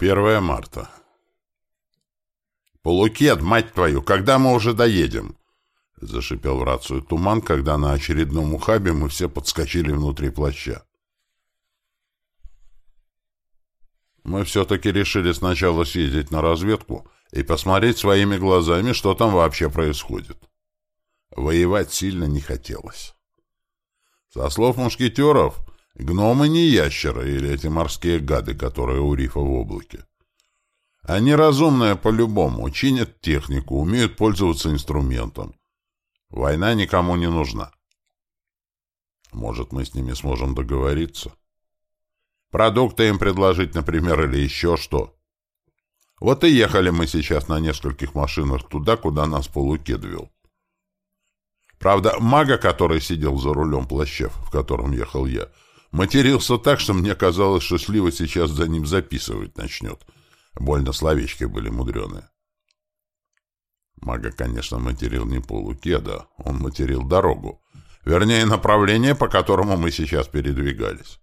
1 марта. «Полукет, мать твою, когда мы уже доедем?» Зашипел в рацию туман, когда на очередном ухабе мы все подскочили внутри плаща. Мы все-таки решили сначала съездить на разведку и посмотреть своими глазами, что там вообще происходит. Воевать сильно не хотелось. Со слов мушкетеров, Гномы не ящеры или эти морские гады, которые у рифа в облаке. Они разумные по-любому, чинят технику, умеют пользоваться инструментом. Война никому не нужна. Может, мы с ними сможем договориться? Продукты им предложить, например, или еще что. Вот и ехали мы сейчас на нескольких машинах туда, куда нас полукед вел. Правда, мага, который сидел за рулем плащев, в котором ехал я, — Матерился так, что мне казалось, что Слива сейчас за ним записывать начнет. Больно словечки были мудреные. Мага, конечно, материл не полукеда, он материл дорогу. Вернее, направление, по которому мы сейчас передвигались.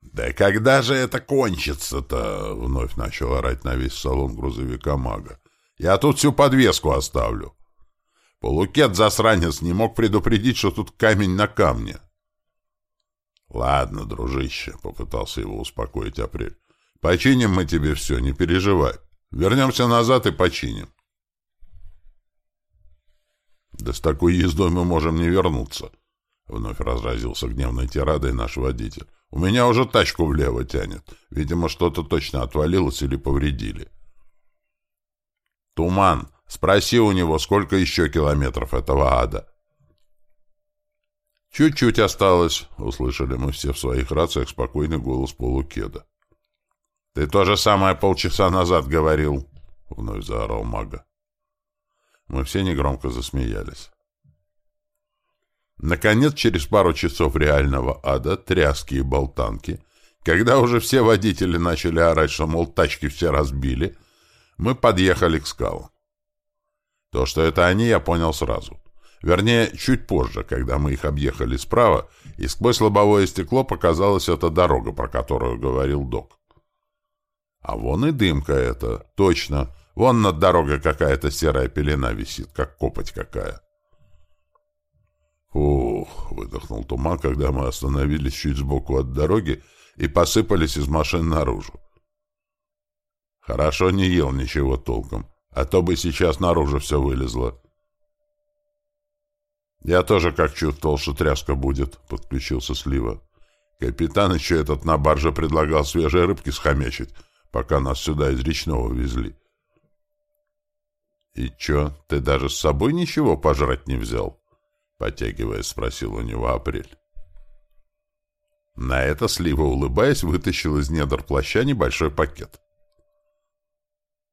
«Да когда же это кончится-то?» — вновь начал орать на весь салон грузовика мага. «Я тут всю подвеску оставлю». Полукет-засранец не мог предупредить, что тут камень на камне. «Ладно, дружище», — попытался его успокоить Апрель. «Починим мы тебе все, не переживай. Вернемся назад и починим». «Да с такой ездой мы можем не вернуться», — вновь разразился гневной тирадой наш водитель. «У меня уже тачку влево тянет. Видимо, что-то точно отвалилось или повредили». «Туман, спроси у него, сколько еще километров этого ада». «Чуть-чуть осталось», — услышали мы все в своих рациях спокойный голос полукеда. «Ты то же самое полчаса назад говорил», — вновь заорал мага. Мы все негромко засмеялись. Наконец, через пару часов реального ада, тряски и болтанки, когда уже все водители начали орать, что, мол, тачки все разбили, мы подъехали к скалам. То, что это они, я понял сразу. Вернее, чуть позже, когда мы их объехали справа, и сквозь лобовое стекло показалась эта дорога, про которую говорил док. А вон и дымка эта, точно. Вон над дорогой какая-то серая пелена висит, как копоть какая. «Ух!» — выдохнул туман, когда мы остановились чуть сбоку от дороги и посыпались из машин наружу. «Хорошо не ел ничего толком, а то бы сейчас наружу все вылезло». «Я тоже как чувствовал, что тряска будет», — подключился Слива. «Капитан еще этот на барже предлагал свежие рыбки схомячить, пока нас сюда из речного везли». «И че, ты даже с собой ничего пожрать не взял?» — потягиваясь, спросил у него Апрель. На это Слива, улыбаясь, вытащил из недр плаща небольшой пакет.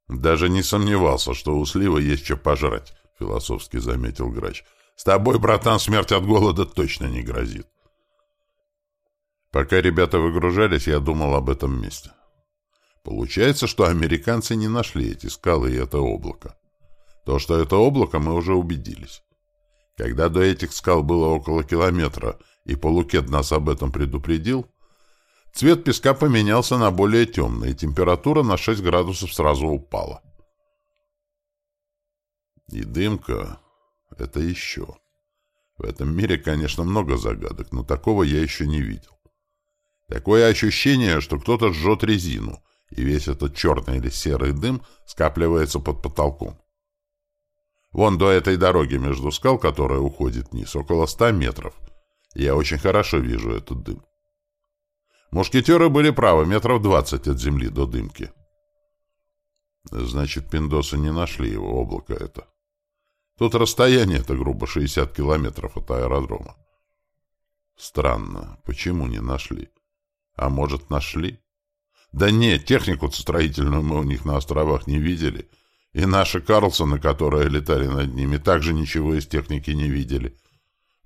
«Даже не сомневался, что у Слива есть что пожрать», — философски заметил Грач. С тобой, братан, смерть от голода точно не грозит. Пока ребята выгружались, я думал об этом месте. Получается, что американцы не нашли эти скалы и это облако. То, что это облако, мы уже убедились. Когда до этих скал было около километра, и Полукет нас об этом предупредил, цвет песка поменялся на более темный, и температура на 6 градусов сразу упала. И дымка... Это еще. В этом мире, конечно, много загадок, но такого я еще не видел. Такое ощущение, что кто-то жжет резину, и весь этот черный или серый дым скапливается под потолком. Вон до этой дороги между скал, которая уходит вниз, около ста метров. Я очень хорошо вижу этот дым. Мушкетеры были правы, метров двадцать от земли до дымки. Значит, пиндосы не нашли его, облако это. Тут расстояние-то грубо 60 километров от аэродрома. Странно, почему не нашли? А может, нашли? Да нет, технику строительную мы у них на островах не видели. И наши Карлсоны, которые летали над ними, также ничего из техники не видели.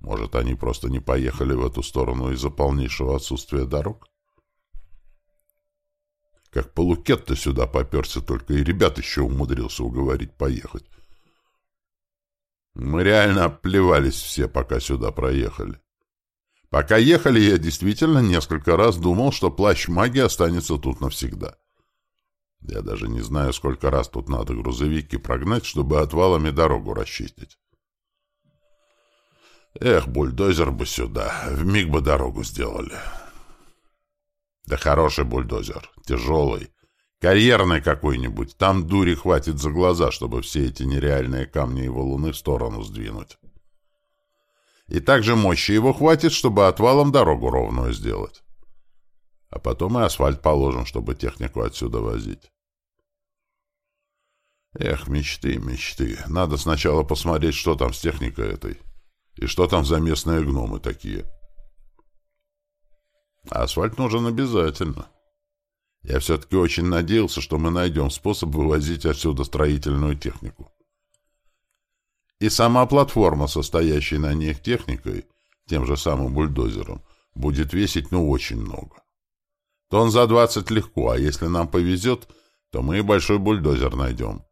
Может, они просто не поехали в эту сторону из-за полнейшего отсутствия дорог? Как полукет-то сюда поперся только, и ребят еще умудрился уговорить поехать. Мы реально плевались все, пока сюда проехали. Пока ехали, я действительно несколько раз думал, что плащ магии останется тут навсегда. Я даже не знаю, сколько раз тут надо грузовики прогнать, чтобы отвалами дорогу расчистить. Эх, бульдозер бы сюда, вмиг бы дорогу сделали. Да хороший бульдозер, тяжелый, карьерный какой-нибудь, там дури хватит за глаза, чтобы все эти нереальные камни и валуны в сторону сдвинуть. И также мощи его хватит, чтобы отвалом дорогу ровную сделать. А потом и асфальт положим, чтобы технику отсюда возить. Эх, мечты, мечты. Надо сначала посмотреть, что там с техникой этой. И что там за местные гномы такие. А асфальт нужен обязательно. Я все-таки очень надеялся, что мы найдем способ вывозить отсюда строительную технику. И сама платформа, состоящая на них техникой, тем же самым бульдозером, будет весить ну очень много. Тон за 20 легко, а если нам повезет, то мы и большой бульдозер найдем.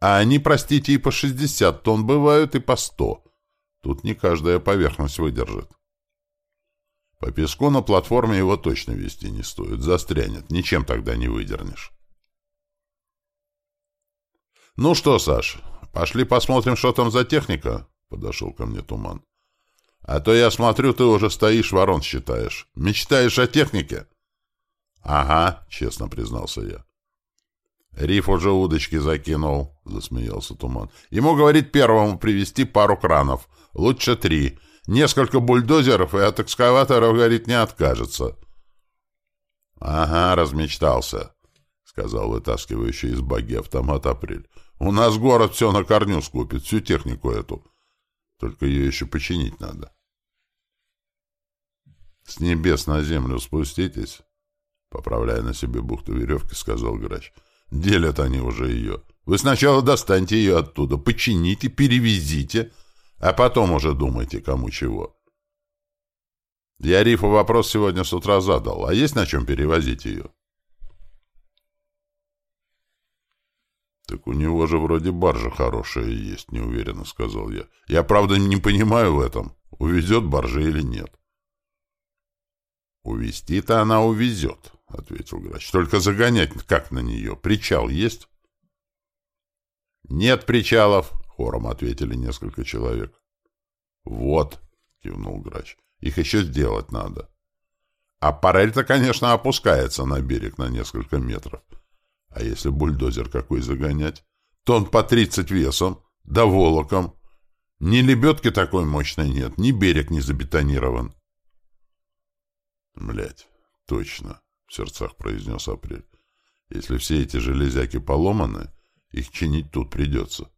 А они, простите, и по 60 тонн бывают, и по 100. Тут не каждая поверхность выдержит. По песку на платформе его точно вести не стоит. Застрянет. Ничем тогда не выдернешь. «Ну что, Саш, пошли посмотрим, что там за техника?» — подошел ко мне Туман. «А то я смотрю, ты уже стоишь, ворон считаешь. Мечтаешь о технике?» «Ага», — честно признался я. «Риф уже удочки закинул», — засмеялся Туман. «Ему, говорит, первому привезти пару кранов. Лучше три. Несколько бульдозеров, и от экскаваторов, говорит, не откажется». «Ага, размечтался», — сказал вытаскивающий из баги автомат Апрель. «У нас город все на корню скупит, всю технику эту. Только ее еще починить надо». «С небес на землю спуститесь», — поправляя на себе бухту веревки, сказал Грач. Делят они уже ее. Вы сначала достаньте ее оттуда, почините, перевезите, а потом уже думайте, кому чего. Я Рифу вопрос сегодня с утра задал. А есть на чем перевозить ее? Так у него же вроде баржа хорошая есть, неуверенно сказал я. Я, правда, не понимаю в этом, увезет баржа или нет. Увезти-то она увезет. — ответил грач. — Только загонять как на нее? Причал есть? — Нет причалов, — хором ответили несколько человек. — Вот, — кивнул грач, — их еще сделать надо. А парель-то, конечно, опускается на берег на несколько метров. А если бульдозер какой загонять? Тон по тридцать весом, да волоком. Ни лебедки такой мощной нет, ни берег не забетонирован. Блять, точно. — в сердцах произнес Апрель. «Если все эти железяки поломаны, их чинить тут придется».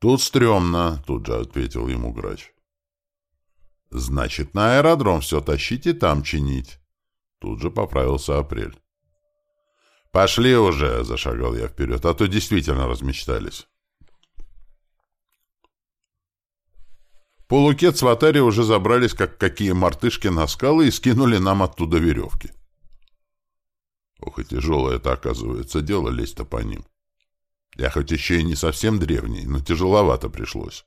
«Тут стрёмно», — тут же ответил ему грач. «Значит, на аэродром все тащить и там чинить». Тут же поправился Апрель. «Пошли уже», — зашагал я вперед, — «а то действительно размечтались». Полукет с Ватари уже забрались, как какие мартышки, на скалы и скинули нам оттуда веревки. Ох, и тяжелое это, оказывается, дело лезть-то по ним. Я хоть еще и не совсем древний, но тяжеловато пришлось.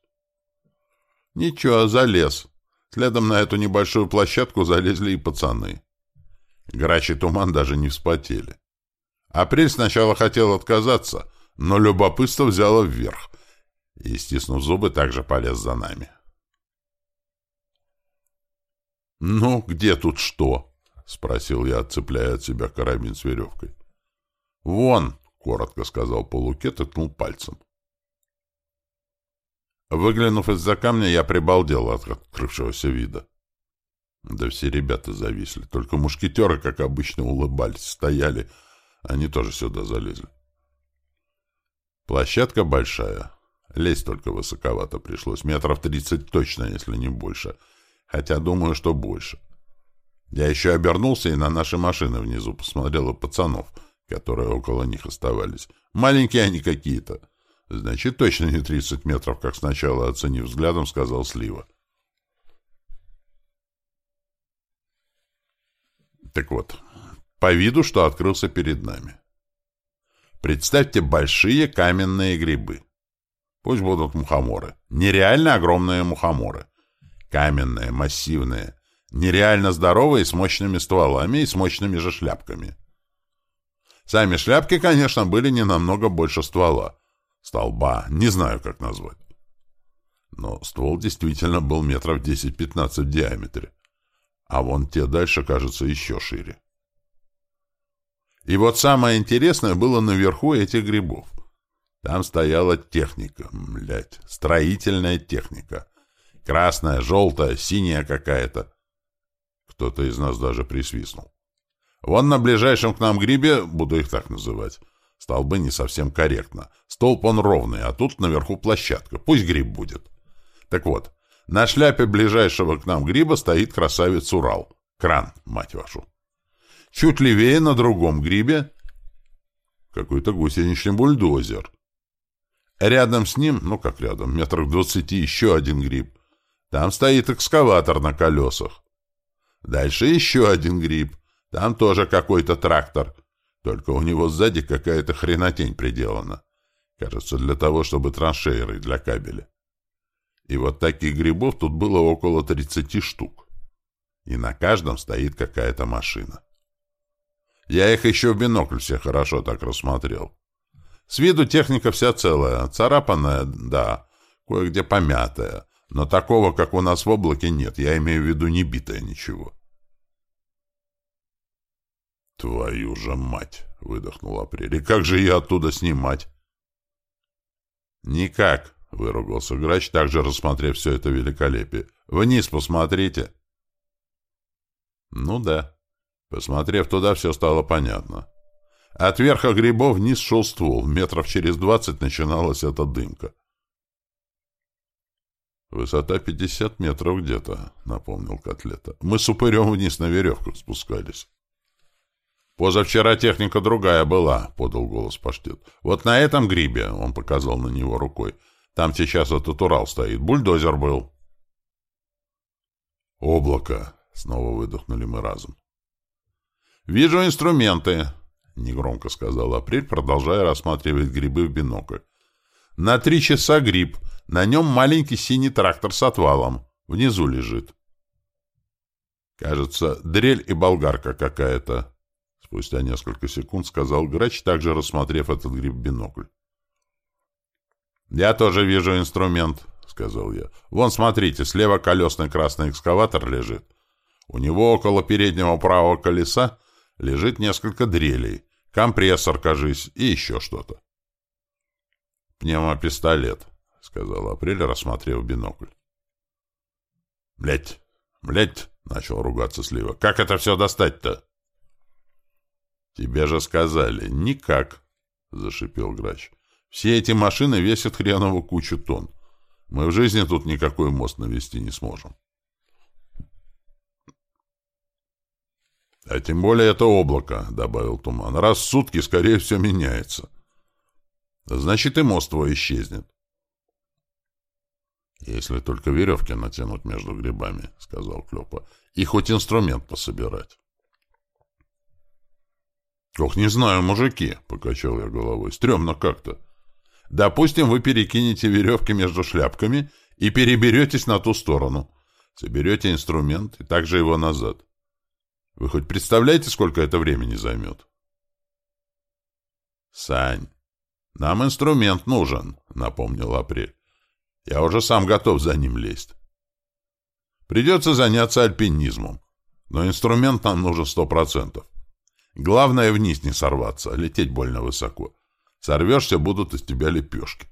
Ничего, залез. Следом на эту небольшую площадку залезли и пацаны. Грач и туман даже не вспотели. Апрель сначала хотел отказаться, но любопытство взяло вверх, и, стиснув зубы, также полез за нами. «Ну, где тут что?» — спросил я, отцепляя от себя карабин с веревкой. «Вон!» — коротко сказал полукет и ткнул пальцем. Выглянув из-за камня, я прибалдел от открывшегося вида. Да все ребята зависли, только мушкетеры, как обычно, улыбались, стояли. Они тоже сюда залезли. Площадка большая. Лезть только высоковато пришлось, метров тридцать точно, если не больше — хотя думаю, что больше. Я еще обернулся и на наши машины внизу посмотрел и пацанов, которые около них оставались. Маленькие они какие-то. Значит, точно не 30 метров, как сначала, оценив взглядом, сказал Слива. Так вот, по виду, что открылся перед нами. Представьте большие каменные грибы. Пусть будут мухоморы. Нереально огромные мухоморы Каменные, массивные, нереально здоровые, с мощными стволами и с мощными же шляпками. Сами шляпки, конечно, были не намного больше ствола. Столба, не знаю, как назвать. Но ствол действительно был метров 10-15 в диаметре. А вон те дальше, кажется, еще шире. И вот самое интересное было наверху этих грибов. Там стояла техника, блядь, строительная техника. Красная, желтая, синяя какая-то. Кто-то из нас даже присвистнул. Вон на ближайшем к нам грибе, буду их так называть, столбы не совсем корректно. Столб он ровный, а тут наверху площадка. Пусть гриб будет. Так вот, на шляпе ближайшего к нам гриба стоит красавец Урал. Кран, мать вашу. Чуть левее на другом грибе какой-то гусеничный бульдозер. Рядом с ним, ну как рядом, метрах двадцати, еще один гриб. Там стоит экскаватор на колесах. Дальше еще один гриб. Там тоже какой-то трактор. Только у него сзади какая-то хренотень приделана. Кажется, для того, чтобы траншееры для кабеля. И вот таких грибов тут было около 30 штук. И на каждом стоит какая-то машина. Я их еще в бинокль все хорошо так рассмотрел. С виду техника вся целая, царапанная, да, кое-где помятая, но такого, как у нас в облаке, нет, я имею в виду не битое ничего. «Твою же мать!» — выдохнул Апрель. «И как же я оттуда снимать?» «Никак!» — выругался грач, также рассмотрев все это великолепие. «Вниз посмотрите!» «Ну да». Посмотрев туда, все стало понятно. От верха грибов вниз шел ствол. Метров через двадцать начиналась эта дымка. «Высота пятьдесят метров где-то», — напомнил Котлета. «Мы с упырем вниз на веревках спускались». «Позавчера техника другая была», — подал голос паштет. «Вот на этом грибе», — он показал на него рукой, — «там сейчас этот Урал стоит. Бульдозер был». «Облако», — снова выдохнули мы разом. «Вижу инструменты», — негромко сказал Апрель, продолжая рассматривать грибы в бинокль. «На три часа гриб. На нем маленький синий трактор с отвалом. Внизу лежит». «Кажется, дрель и болгарка какая-то», Спустя несколько секунд сказал грач, также рассмотрев этот гриб бинокль. «Я тоже вижу инструмент», — сказал я. «Вон, смотрите, слева колесный красный экскаватор лежит. У него около переднего правого колеса лежит несколько дрелей, компрессор, кажись, и еще что-то». «Пневмопистолет», — сказал Апрель, рассмотрев бинокль. «Блядь, блядь», — начал ругаться Слива. «Как это все достать-то?» «Тебе же сказали, никак», — зашипел грач. «Все эти машины весят хреново кучу тонн. Мы в жизни тут никакой мост навести не сможем». «А тем более это облако», — добавил Туман. «Раз в сутки, скорее всего, меняется. Значит, и мост твой исчезнет». «Если только веревки натянуть между грибами», — сказал Клёпа, — «и хоть инструмент пособирать». «Ох, не знаю, мужики», — покачал я головой, — «стрёмно как-то. Допустим, вы перекинете веревки между шляпками и переберетесь на ту сторону. Соберете инструмент и также его назад. Вы хоть представляете, сколько это времени займет?» «Сань, нам инструмент нужен», — напомнил Апрель. «Я уже сам готов за ним лезть. Придется заняться альпинизмом, но инструмент нам нужен сто процентов. Главное вниз не сорваться, лететь больно высоко. Сорвешься, будут из тебя лепешки.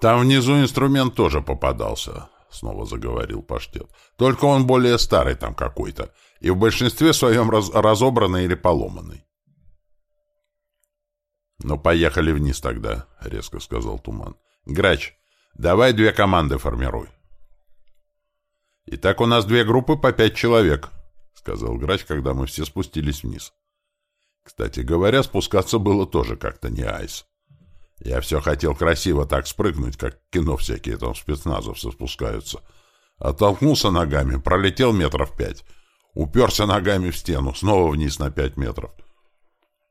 Там внизу инструмент тоже попадался, снова заговорил паштет. Только он более старый там какой-то, и в большинстве своем раз разобранный или поломанный. «Ну, поехали вниз тогда», — резко сказал Туман. «Грач, давай две команды формируй». «Итак, у нас две группы по пять человек», — сказал грач, когда мы все спустились вниз. Кстати говоря, спускаться было тоже как-то не айс. Я все хотел красиво так спрыгнуть, как кино всякие там спецназовцы спускаются. Оттолкнулся ногами, пролетел метров пять. Уперся ногами в стену, снова вниз на пять метров.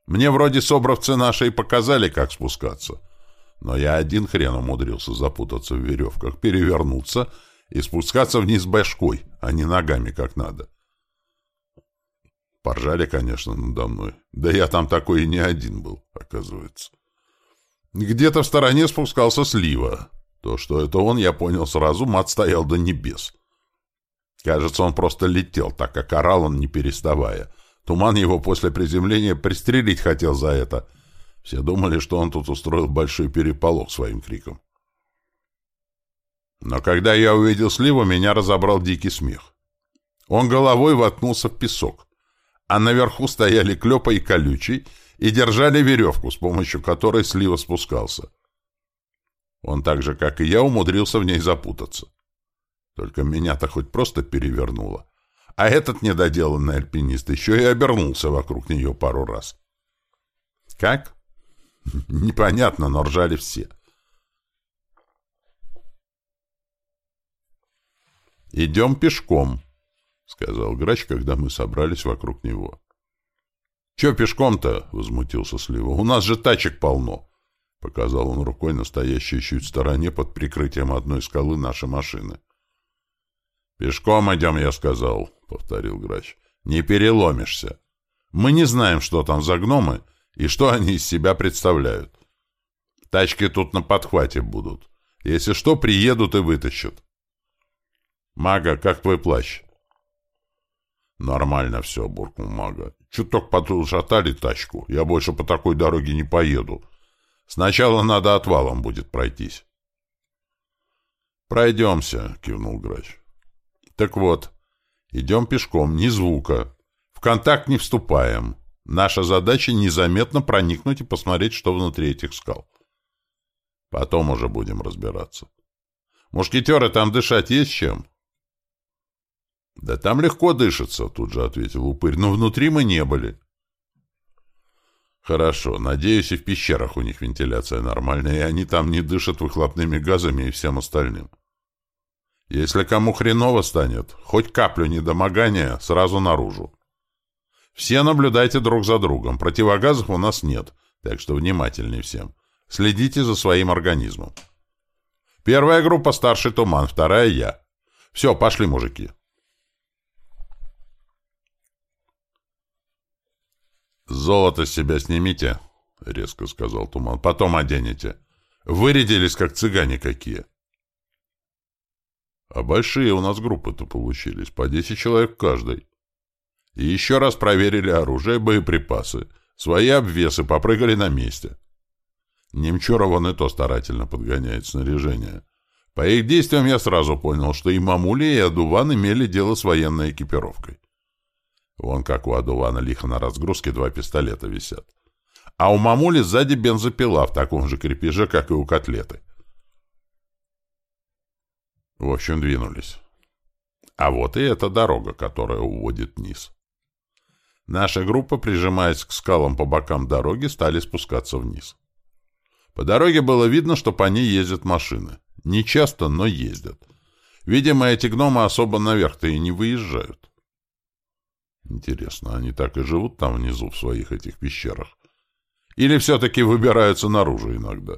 Мне вроде собровцы наши и показали, как спускаться. Но я один хрен умудрился запутаться в веревках, перевернуться и спускаться вниз башкой, а не ногами, как надо. Поржали, конечно, надо мной. Да я там такой и не один был, оказывается. Где-то в стороне спускался слива. То, что это он, я понял сразу, мат стоял до небес. Кажется, он просто летел, так как орал он не переставая. Туман его после приземления пристрелить хотел за это. Все думали, что он тут устроил большой переполох своим криком. Но когда я увидел сливу, меня разобрал дикий смех. Он головой воткнулся в песок, а наверху стояли Клёпа и Колючий и держали веревку, с помощью которой слива спускался. Он так же, как и я, умудрился в ней запутаться. Только меня-то хоть просто перевернуло. А этот недоделанный альпинист еще и обернулся вокруг нее пару раз. Как? Непонятно, но ржали все. «Идем пешком», — сказал грач, когда мы собрались вокруг него. «Че пешком-то?» — возмутился Слива. «У нас же тачек полно!» — показал он рукой настоящей чуть в стороне под прикрытием одной скалы нашей машины. «Пешком идем, я сказал», — повторил грач. «Не переломишься. Мы не знаем, что там за гномы и что они из себя представляют. Тачки тут на подхвате будут. Если что, приедут и вытащат. «Мага, как твой плащ?» «Нормально все», — буркнул Мага. «Чуток подшатали тачку. Я больше по такой дороге не поеду. Сначала надо отвалом будет пройтись». «Пройдемся», — кивнул Грач. «Так вот, идем пешком, ни звука. В контакт не вступаем. Наша задача незаметно проникнуть и посмотреть, что внутри этих скал. Потом уже будем разбираться. Мушкетеры, там дышать есть чем?» «Да там легко дышится», — тут же ответил упырь, — «но внутри мы не были». «Хорошо. Надеюсь, и в пещерах у них вентиляция нормальная, и они там не дышат выхлопными газами и всем остальным. Если кому хреново станет, хоть каплю недомогания, сразу наружу. Все наблюдайте друг за другом. Противогазов у нас нет, так что внимательней всем. Следите за своим организмом. Первая группа — старший туман, вторая — я. Все, пошли, мужики». «Золото с себя снимите», — резко сказал Туман. «Потом оденете. Вырядились, как цыгане какие». «А большие у нас группы-то получились, по десять человек в каждой. И еще раз проверили оружие боеприпасы. Свои обвесы попрыгали на месте. Немчуров он и то старательно подгоняет снаряжение. По их действиям я сразу понял, что и Мамули, и Адуван имели дело с военной экипировкой. Вон как у Адувана лихо на разгрузке два пистолета висят. А у мамули сзади бензопила в таком же крепеже, как и у котлеты. В общем, двинулись. А вот и эта дорога, которая уводит вниз. Наша группа, прижимаясь к скалам по бокам дороги, стали спускаться вниз. По дороге было видно, что по ней ездят машины. Не часто, но ездят. Видимо, эти гномы особо наверх-то и не выезжают. Интересно, они так и живут там внизу, в своих этих пещерах? Или все-таки выбираются наружу иногда?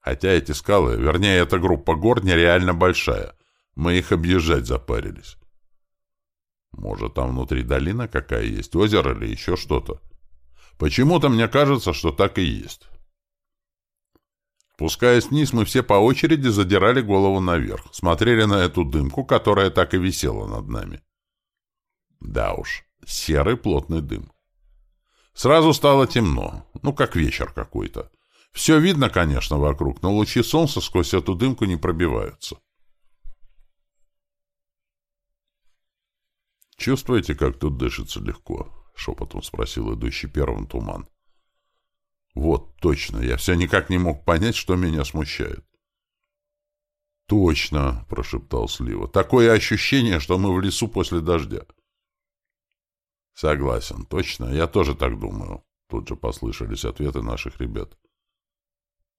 Хотя эти скалы, вернее, эта группа гор нереально большая. Мы их объезжать запарились. Может, там внутри долина какая есть, озеро или еще что-то. Почему-то мне кажется, что так и есть. Спускаясь вниз, мы все по очереди задирали голову наверх, смотрели на эту дымку, которая так и висела над нами. Да уж, серый плотный дым. Сразу стало темно, ну, как вечер какой-то. Все видно, конечно, вокруг, но лучи солнца сквозь эту дымку не пробиваются. «Чувствуете, как тут дышится легко?» — шепотом спросил идущий первым туман. «Вот, точно, я все никак не мог понять, что меня смущает». «Точно!» — прошептал Слива. «Такое ощущение, что мы в лесу после дождя». Согласен, точно, я тоже так думаю. Тут же послышались ответы наших ребят.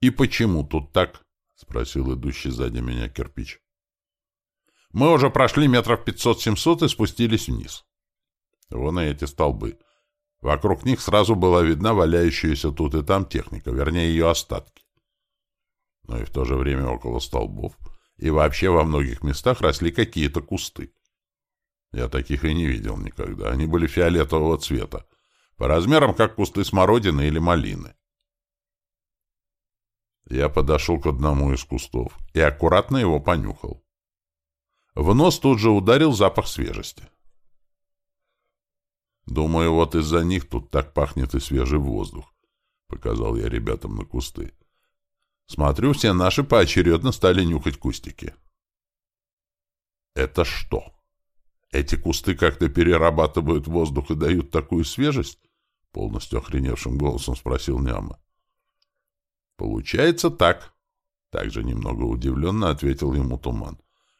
И почему тут так? Спросил идущий сзади меня кирпич. Мы уже прошли метров пятьсот-семьсот и спустились вниз. Вон эти столбы. Вокруг них сразу была видна валяющаяся тут и там техника, вернее, ее остатки. Но и в то же время около столбов И вообще во многих местах росли какие-то кусты. Я таких и не видел никогда. Они были фиолетового цвета, по размерам как кусты смородины или малины. Я подошел к одному из кустов и аккуратно его понюхал. В нос тут же ударил запах свежести. Думаю, вот из-за них тут так пахнет и свежий воздух, — показал я ребятам на кусты. Смотрю, все наши поочередно стали нюхать кустики. Это что? Эти кусты как-то перерабатывают воздух и дают такую свежесть? Полностью охреневшим голосом спросил Няма. Получается так. Также немного удивленно ответил ему Туман.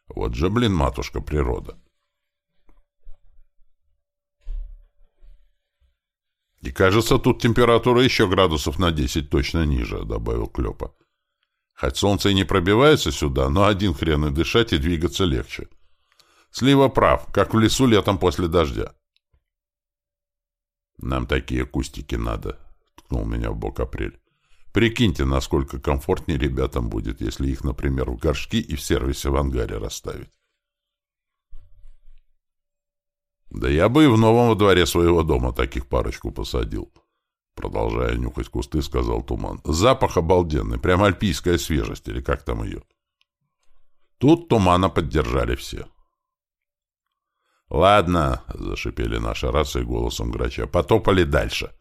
Вот же, блин, матушка природа. «И кажется, тут температура еще градусов на десять точно ниже», — добавил Клёпа. «Хоть солнце и не пробивается сюда, но один хрен и дышать, и двигаться легче. Слива прав, как в лесу летом после дождя». «Нам такие кустики надо», — ткнул меня в бок Апрель. «Прикиньте, насколько комфортнее ребятам будет, если их, например, в горшки и в сервисе в ангаре расставить». Да я бы и в новом во дворе своего дома таких парочку посадил. Продолжая нюхать кусты, сказал Туман. Запах обалденный, прям альпийская свежесть, или как там ее. Тут Тумана поддержали все. «Ладно», — зашипели наши рации голосом грача, — «потопали дальше».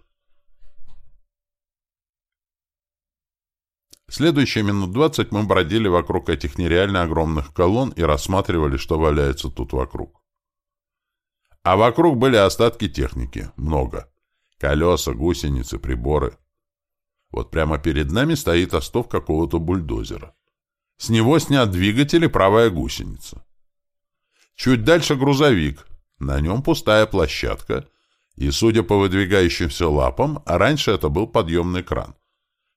Следующие минут двадцать мы бродили вокруг этих нереально огромных колонн и рассматривали, что валяется тут вокруг. А вокруг были остатки техники. Много. Колеса, гусеницы, приборы. Вот прямо перед нами стоит остов какого-то бульдозера. С него снят двигатель и правая гусеница. Чуть дальше грузовик. На нем пустая площадка. И, судя по выдвигающимся лапам, раньше это был подъемный кран.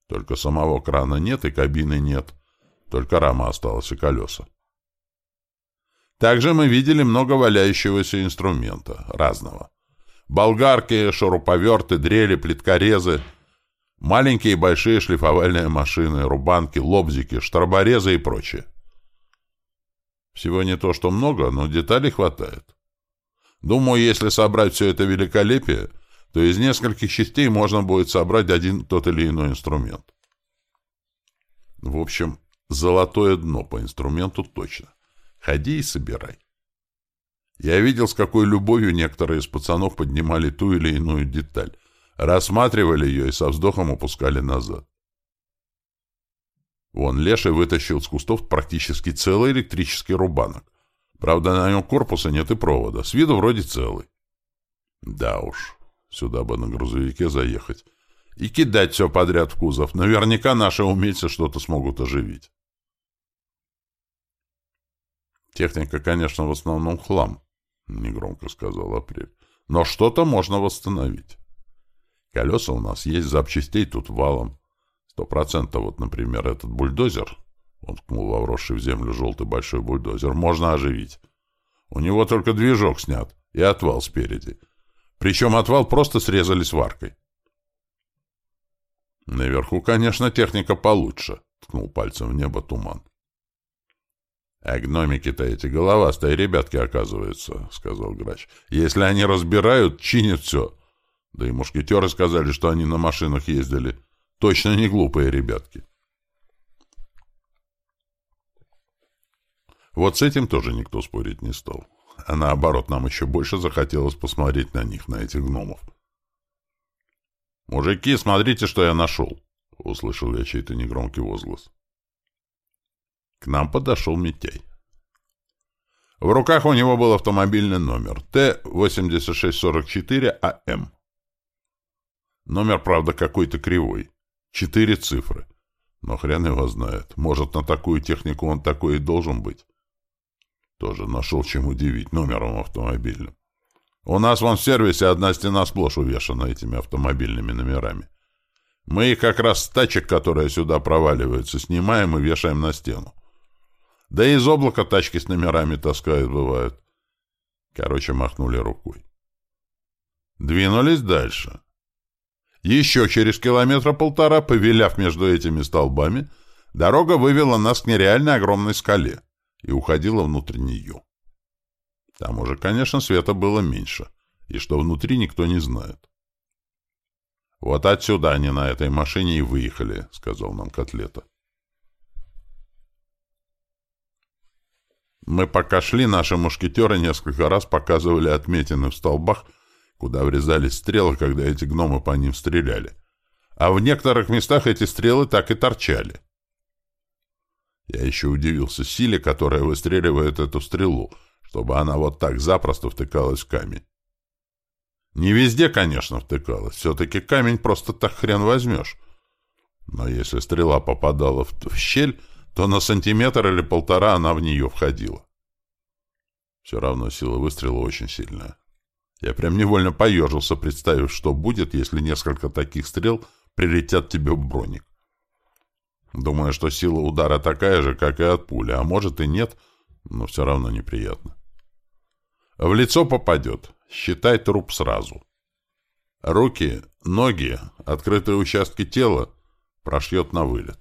Только самого крана нет и кабины нет. Только рама осталась и колеса. Также мы видели много валяющегося инструмента, разного. Болгарки, шуруповерты, дрели, плиткорезы, маленькие и большие шлифовальные машины, рубанки, лобзики, штроборезы и прочее. Всего не то, что много, но деталей хватает. Думаю, если собрать все это великолепие, то из нескольких частей можно будет собрать один тот или иной инструмент. В общем, золотое дно по инструменту точно. Ходи и собирай. Я видел, с какой любовью некоторые из пацанов поднимали ту или иную деталь, рассматривали ее и со вздохом опускали назад. Вон Леший вытащил с кустов практически целый электрический рубанок. Правда, на нем корпуса нет и провода. С виду вроде целый. Да уж, сюда бы на грузовике заехать. И кидать все подряд в кузов. Наверняка наши умельцы что-то смогут оживить. Техника, конечно, в основном хлам, — негромко сказал Апрель. Но что-то можно восстановить. Колеса у нас есть, запчастей тут валом. Сто процентов, вот, например, этот бульдозер, он ткнул во вросший в землю желтый большой бульдозер, можно оживить. У него только движок снят и отвал спереди. Причем отвал просто срезали сваркой. Наверху, конечно, техника получше, — ткнул пальцем в небо туман. «А гномики-то эти головастые ребятки, оказывается», — сказал грач. «Если они разбирают, чинят все. Да и мушкетеры сказали, что они на машинах ездили. Точно не глупые ребятки». Вот с этим тоже никто спорить не стал. А наоборот, нам еще больше захотелось посмотреть на них, на этих гномов. «Мужики, смотрите, что я нашел!» — услышал я чей-то негромкий возглас. К нам подошел Митяй. В руках у него был автомобильный номер Т-8644АМ. Номер, правда, какой-то кривой. Четыре цифры. Но хрен его знает. Может, на такую технику он такой и должен быть. Тоже нашел чем удивить номером автомобильным. У нас вон в сервисе одна стена сплошь увешана этими автомобильными номерами. Мы их как раз с тачек, которые сюда проваливаются, снимаем и вешаем на стену. Да и из облака тачки с номерами таскают, бывают. Короче, махнули рукой. Двинулись дальше. Еще через километра полтора, повеляв между этими столбами, дорога вывела нас к нереально огромной скале, и уходила внутрь нее. Там уже, конечно, света было меньше, и что внутри никто не знает. «Вот отсюда они на этой машине и выехали», — сказал нам Котлета. Мы пока шли, наши мушкетеры несколько раз показывали отметины в столбах, куда врезались стрелы, когда эти гномы по ним стреляли. А в некоторых местах эти стрелы так и торчали. Я еще удивился силе, которая выстреливает эту стрелу, чтобы она вот так запросто втыкалась в камень. Не везде, конечно, втыкалась. Все-таки камень просто так хрен возьмешь. Но если стрела попадала в, в щель, то на сантиметр или полтора она в нее входила. Все равно сила выстрела очень сильная. Я прям невольно поежился, представив, что будет, если несколько таких стрел прилетят тебе в броник. Думаю, что сила удара такая же, как и от пули, а может и нет, но все равно неприятно. В лицо попадет, считай труп сразу. Руки, ноги, открытые участки тела прошьет на вылет.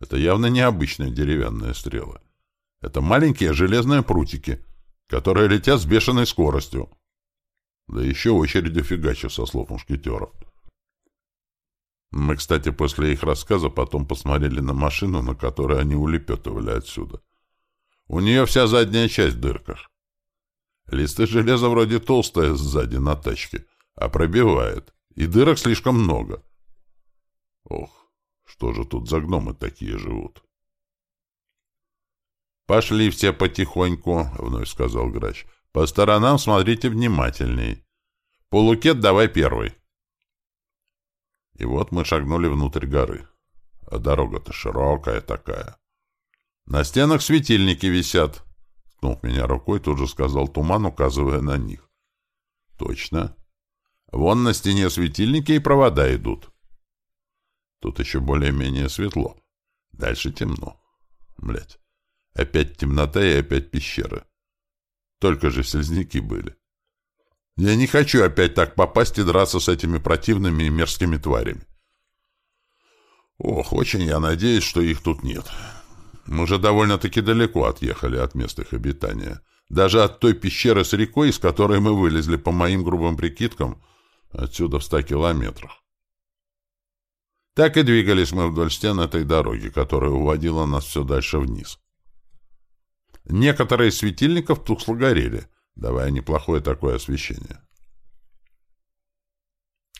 Это явно необычные деревянные стрелы. Это маленькие железные прутики, которые летят с бешеной скоростью. Да еще очередью фигачат со слов мушкетеров. Мы, кстати, после их рассказа потом посмотрели на машину, на которой они улепетывали отсюда. У нее вся задняя часть в дырках. Листы железа вроде толстая сзади на тачке, а пробивает. И дырок слишком много. Ох, что же тут за гномы такие живут? «Пошли все потихоньку», — вновь сказал грач. «По сторонам смотрите внимательней. Полукет давай первый». И вот мы шагнули внутрь горы. А дорога-то широкая такая. На стенах светильники висят. Ткнув меня рукой, тут же сказал туман, указывая на них. Точно. Вон на стене светильники и провода идут. Тут еще более-менее светло. Дальше темно. Блять. Опять темнота и опять пещеры. Только же слизняки были. Я не хочу опять так попасть и драться с этими противными и мерзкими тварями. Ох, очень я надеюсь, что их тут нет. Мы же довольно-таки далеко отъехали от мест их обитания. Даже от той пещеры с рекой, из которой мы вылезли, по моим грубым прикидкам, отсюда в ста километрах. Так и двигались мы вдоль стен этой дороги, которая уводила нас все дальше вниз. Некоторые светильников тухло горели, давая неплохое такое освещение.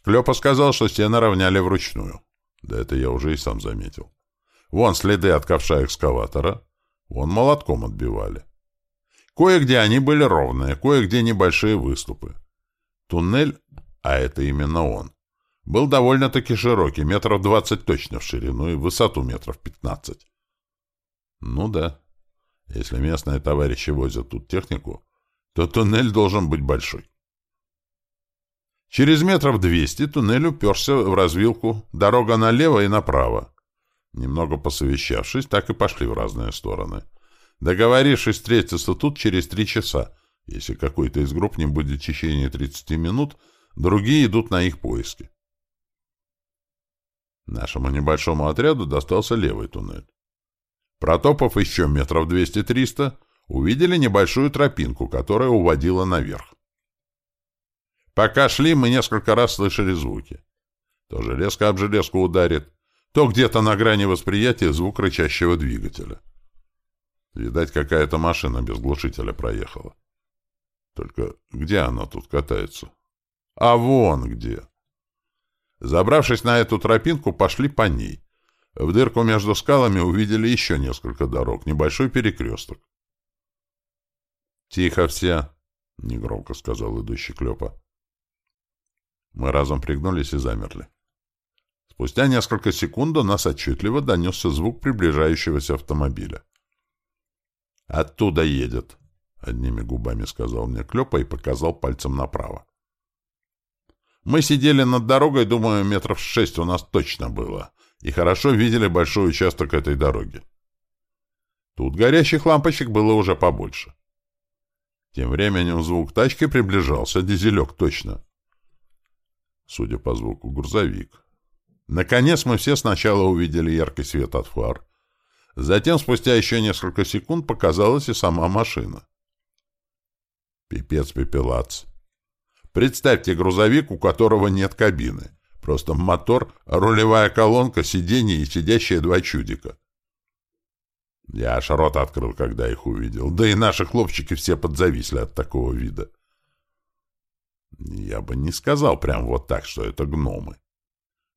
Клёпа сказал, что стены равняли вручную. Да это я уже и сам заметил. Вон следы от ковша экскаватора, вон молотком отбивали. Кое-где они были ровные, кое-где небольшие выступы. Туннель, а это именно он, был довольно-таки широкий, метров двадцать точно в ширину и высоту метров пятнадцать. Ну да, если местные товарищи возят тут технику, то туннель должен быть большой. Через метров двести туннель уперся в развилку, дорога налево и направо. Немного посовещавшись, так и пошли в разные стороны. Договорившись встретиться тут через три часа. Если какой-то из групп не будет в течение 30 минут, другие идут на их поиски. Нашему небольшому отряду достался левый туннель. Протопав еще метров 200-300, увидели небольшую тропинку, которая уводила наверх. Пока шли, мы несколько раз слышали звуки. То железка об железку ударит, то где-то на грани восприятия звук рычащего двигателя. Видать, какая-то машина без глушителя проехала. Только где она тут катается? А вон где! Забравшись на эту тропинку, пошли по ней. В дырку между скалами увидели еще несколько дорог, небольшой перекресток. «Тихо все!» — негромко сказал идущий Клёпа. Мы разом пригнулись и замерли. Спустя несколько секунд до нас отчетливо донесся звук приближающегося автомобиля. «Оттуда едет!» — одними губами сказал мне Клёпа и показал пальцем направо. Мы сидели над дорогой, думаю, метров шесть у нас точно было, и хорошо видели большой участок этой дороги. Тут горящих лампочек было уже побольше. Тем временем звук тачки приближался, дизелек точно. Судя по звуку, грузовик. Наконец мы все сначала увидели яркий свет от фар. Затем, спустя еще несколько секунд, показалась и сама машина. Пипец пепелац. Представьте грузовик, у которого нет кабины. Просто мотор, рулевая колонка, сиденье и сидящие два чудика. Я аж рот открыл, когда их увидел. Да и наши хлопчики все подзависли от такого вида. Я бы не сказал прям вот так, что это гномы.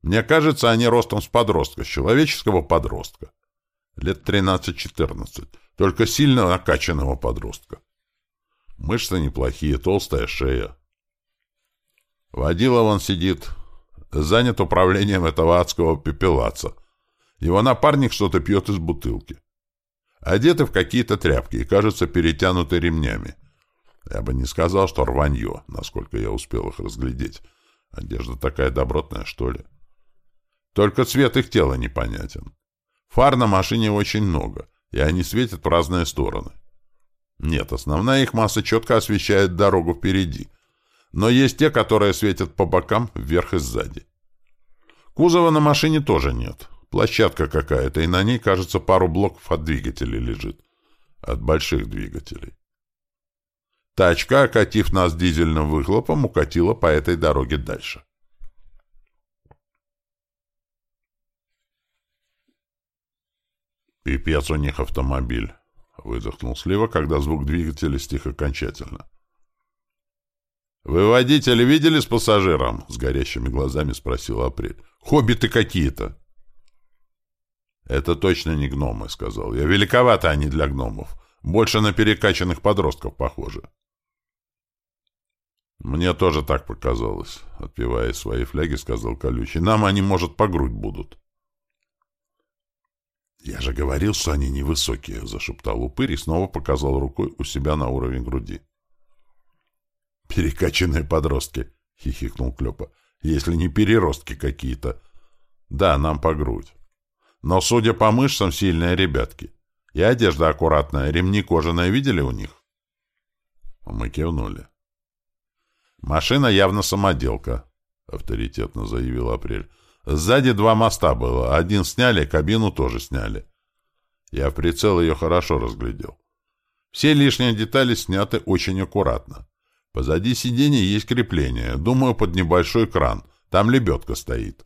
Мне кажется, они ростом с подростка, с человеческого подростка. Лет 13-14, только сильно накачанного подростка. Мышцы неплохие, толстая шея. Водила вон сидит, занят управлением этого адского пепелаца. Его напарник что-то пьет из бутылки. Одеты в какие-то тряпки и, кажется, перетянуты ремнями. Я бы не сказал, что рванье, насколько я успел их разглядеть. Одежда такая добротная, что ли. Только цвет их тела непонятен. Фар на машине очень много, и они светят в разные стороны. Нет, основная их масса четко освещает дорогу впереди. Но есть те, которые светят по бокам, вверх и сзади. Кузова на машине тоже нет. Площадка какая-то, и на ней, кажется, пару блоков от двигателей лежит. От больших двигателей. Тачка, окатив нас дизельным выхлопом, укатила по этой дороге дальше. «Пипец у них автомобиль», — выдохнул Слива, когда звук двигателя стих окончательно. «Вы водителя видели с пассажиром?» — с горящими глазами спросил Апрель. «Хоббиты какие-то». «Это точно не гномы», — сказал я. «Великоваты они для гномов. Больше на перекачанных подростков похожи». «Мне тоже так показалось», — отпивая своей фляги, сказал Колючий. «Нам они, может, по грудь будут». «Я же говорил, что они невысокие», — зашептал упырь и снова показал рукой у себя на уровень груди. «Перекачанные подростки», — хихикнул Клёпа. «Если не переростки какие-то. Да, нам по грудь. Но, судя по мышцам, сильные ребятки. И одежда аккуратная, ремни кожаные видели у них?» Мы кивнули. «Машина явно самоделка», — авторитетно заявил Апрель. Сзади два моста было. Один сняли, кабину тоже сняли. Я в прицел ее хорошо разглядел. Все лишние детали сняты очень аккуратно. Позади сиденья есть крепление. Думаю, под небольшой кран. Там лебедка стоит.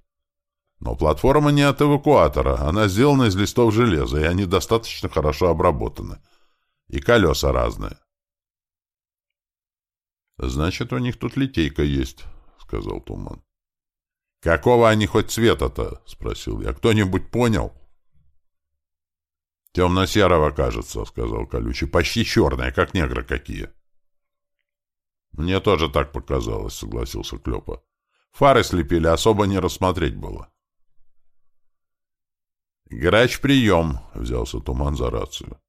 Но платформа не от эвакуатора. Она сделана из листов железа, и они достаточно хорошо обработаны. И колеса разные. «Значит, у них тут литейка есть», — сказал Туман. «Какого они хоть цвета-то?» — спросил я. «Кто-нибудь понял?» «Темно-серого, кажется», — сказал Колючий. «Почти черные, как негры какие». «Мне тоже так показалось», — согласился Клёпа. «Фары слепили, особо не рассмотреть было». «Грач, прием!» — взялся Туман за рацию.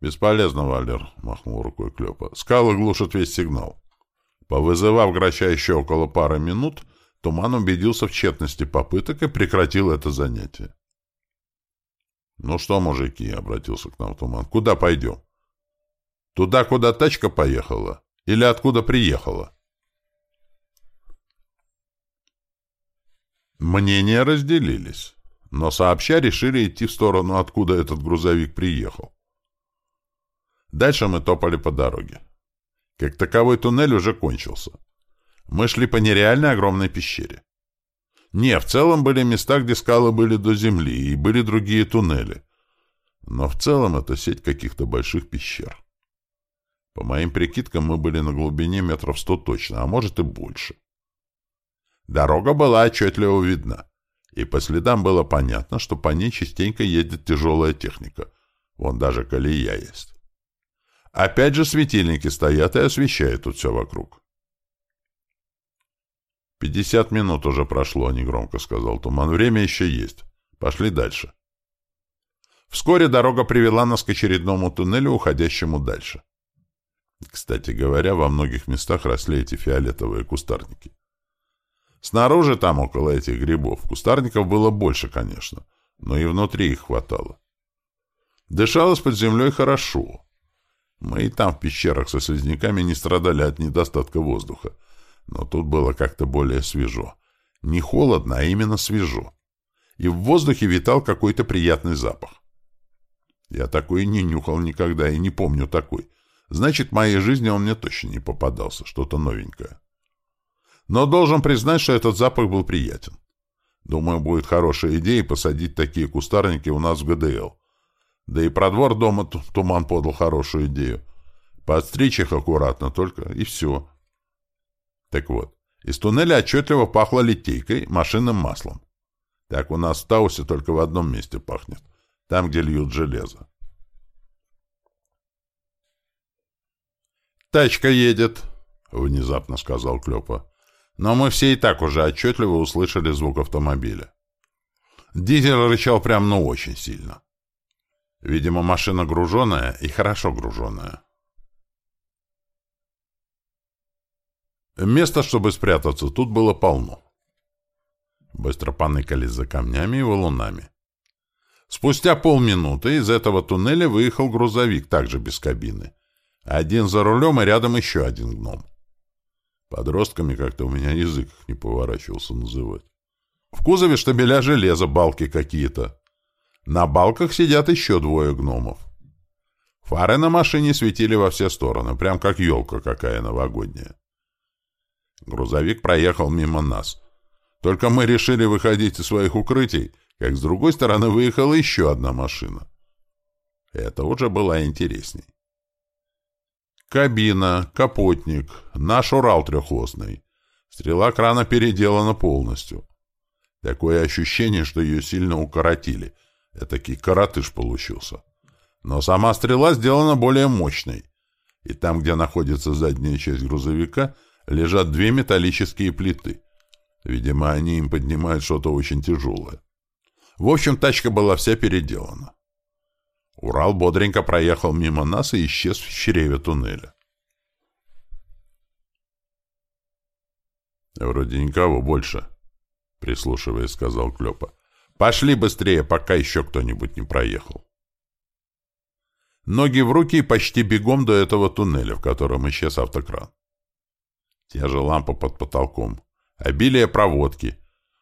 «Бесполезно, Валер», — махнул рукой Клёпа. «Скалы глушат весь сигнал». Повызывав Грача еще около пары минут, Туман убедился в тщетности попыток и прекратил это занятие. «Ну что, мужики?» — обратился к нам Туман. «Куда пойдем?» «Туда, куда тачка поехала? Или откуда приехала?» Мнения разделились, но сообща решили идти в сторону, откуда этот грузовик приехал. Дальше мы топали по дороге. Как таковой туннель уже кончился. Мы шли по нереально огромной пещере. Не, в целом были места, где скалы были до земли, и были другие туннели. Но в целом это сеть каких-то больших пещер. По моим прикидкам, мы были на глубине метров сто точно, а может и больше. Дорога была отчетливо видна, и по следам было понятно, что по ней частенько едет тяжелая техника. Вон даже колея есть. Опять же светильники стоят и освещают тут все вокруг. «Пятьдесят минут уже прошло», — негромко сказал Туман. «Время еще есть. Пошли дальше». Вскоре дорога привела нас к очередному туннелю, уходящему дальше. Кстати говоря, во многих местах росли эти фиолетовые кустарники. Снаружи, там, около этих грибов, кустарников было больше, конечно, но и внутри их хватало. Дышалось под землей хорошо. Мы и там в пещерах со слизняками не страдали от недостатка воздуха, но тут было как-то более свежо. Не холодно, а именно свежо. И в воздухе витал какой-то приятный запах. Я такой не нюхал никогда и не помню такой. Значит, в моей жизни он мне точно не попадался, что-то новенькое. Но должен признать, что этот запах был приятен. Думаю, будет хорошая идея посадить такие кустарники у нас в ГДЛ. Да и про двор дома Туман подал хорошую идею. Подстричь их аккуратно только, и все. Так вот, из туннеля отчетливо пахло литейкой, машинным маслом. Так у нас в Таусе только в одном месте пахнет. Там, где льют железо. «Тачка едет», — внезапно сказал Клёпа. Но мы все и так уже отчетливо услышали звук автомобиля. Дизель рычал прям ну очень сильно. Видимо, машина груженная и хорошо груженная. Места, чтобы спрятаться, тут было полно. Быстро поныкались за камнями и валунами. Спустя полминуты из этого туннеля выехал грузовик, также без кабины. Один за рулем и рядом еще один гном. Подростками как-то у меня язык не поворачивался называть. В кузове штабеля железа, балки какие-то. На балках сидят еще двое гномов. Фары на машине светили во все стороны, прям как елка какая новогодняя. Грузовик проехал мимо нас. Только мы решили выходить из своих укрытий, как с другой стороны выехала еще одна машина. Это уже была интересней. Кабина, капотник, наш Урал трехосный. Стрела крана переделана полностью. Такое ощущение, что ее сильно укоротили. Этакий коротыш получился. Но сама стрела сделана более мощной. И там, где находится задняя часть грузовика, лежат две металлические плиты. Видимо, они им поднимают что-то очень тяжелое. В общем, тачка была вся переделана. Урал бодренько проехал мимо нас и исчез в чреве туннеля. «Вроде никого больше», — прислушиваясь, сказал Клёпа. «Пошли быстрее, пока еще кто-нибудь не проехал». Ноги в руки и почти бегом до этого туннеля, в котором исчез автокран. Те же лампы под потолком, обилие проводки.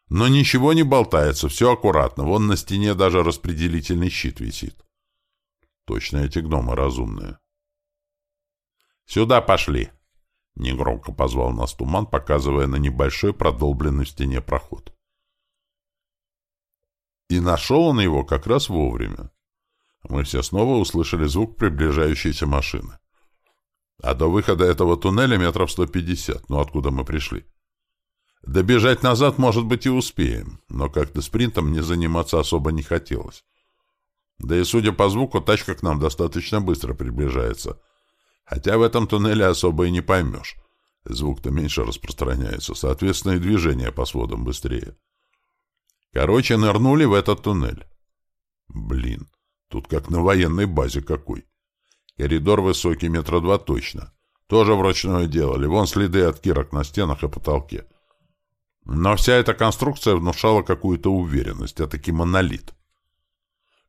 Но ничего не болтается, все аккуратно. Вон на стене даже распределительный щит висит. Точно эти гномы разумные. «Сюда пошли!» — негромко позвал нас туман, показывая на небольшой продолбленный в стене проход. И нашел он его как раз вовремя. Мы все снова услышали звук приближающейся машины. А до выхода этого туннеля метров сто пятьдесят. Ну, откуда мы пришли? Добежать назад, может быть, и успеем, но как-то спринтом мне заниматься особо не хотелось. Да и, судя по звуку, тачка к нам достаточно быстро приближается. Хотя в этом туннеле особо и не поймешь. Звук-то меньше распространяется, соответственно, и движение по сводам быстрее. Короче, нырнули в этот туннель. Блин, тут как на военной базе какой. Коридор высокий, метра два точно. Тоже вручную делали. Вон следы от кирок на стенах и потолке. Но вся эта конструкция внушала какую-то уверенность, а таки монолит.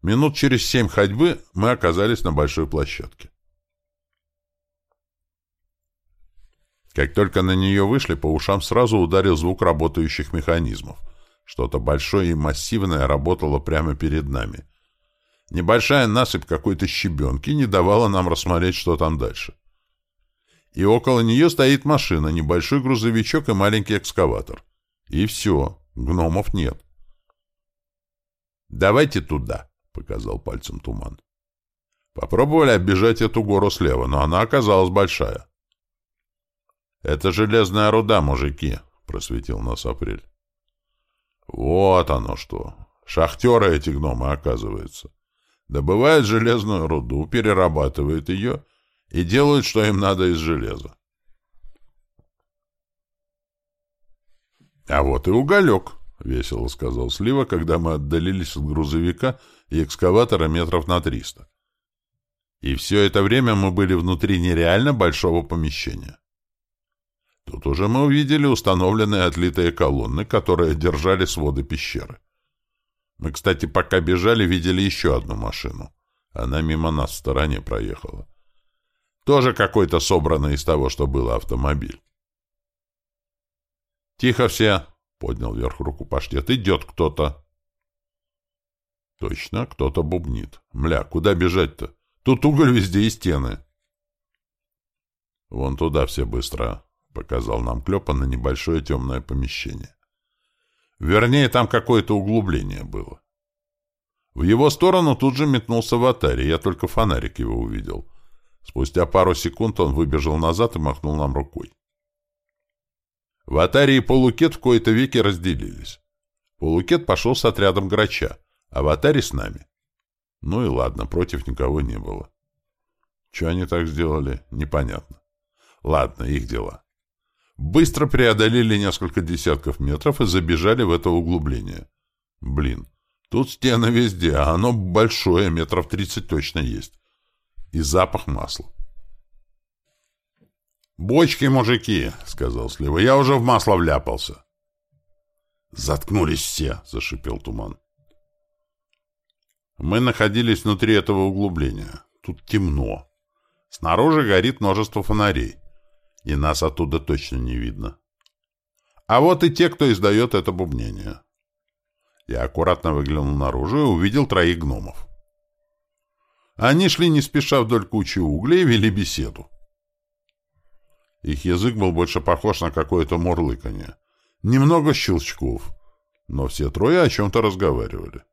Минут через семь ходьбы мы оказались на большой площадке. Как только на нее вышли, по ушам сразу ударил звук работающих механизмов. Что-то большое и массивное работало прямо перед нами. Небольшая насыпь какой-то щебенки не давала нам рассмотреть, что там дальше. И около нее стоит машина, небольшой грузовичок и маленький экскаватор. И все, гномов нет. «Давайте туда», показал пальцем туман. Попробовали оббежать эту гору слева, но она оказалась большая. «Это железная руда, мужики», — просветил нас Апрель. «Вот оно что! Шахтеры эти гномы, оказывается. Добывают железную руду, перерабатывают ее и делают, что им надо из железа. А вот и уголек. — весело сказал Слива, когда мы отдалились от грузовика и экскаватора метров на триста. И все это время мы были внутри нереально большого помещения. Тут уже мы увидели установленные отлитые колонны, которые держали своды пещеры. Мы, кстати, пока бежали, видели еще одну машину. Она мимо нас в стороне проехала. Тоже какой-то собранный из того, что было автомобиль. «Тихо все!» — поднял вверх руку паштет. «Идет кто-то!» Точно, кто-то бубнит. Мля, куда бежать-то? Тут уголь везде и стены. Вон туда все быстро, — показал нам Клёпа на небольшое темное помещение. Вернее, там какое-то углубление было. В его сторону тут же метнулся Ватари, я только фонарик его увидел. Спустя пару секунд он выбежал назад и махнул нам рукой. Ватари и Полукет в кои-то веки разделились. Полукет пошел с отрядом грача, а Ватари с нами. Ну и ладно, против никого не было. Че они так сделали, непонятно. Ладно, их дела. Быстро преодолели несколько десятков метров и забежали в это углубление. Блин, тут стены везде, а оно большое, метров тридцать точно есть. И запах масла. «Бочки, мужики!» — сказал Слива. «Я уже в масло вляпался». «Заткнулись все!» — зашипел туман. Мы находились внутри этого углубления. Тут темно. Снаружи горит множество фонарей. И нас оттуда точно не видно. А вот и те, кто издает это бубнение. Я аккуратно выглянул наружу и увидел троих гномов. Они шли не спеша вдоль кучи углей и вели беседу. Их язык был больше похож на какое-то мурлыканье. Немного щелчков, но все трое о чем-то разговаривали.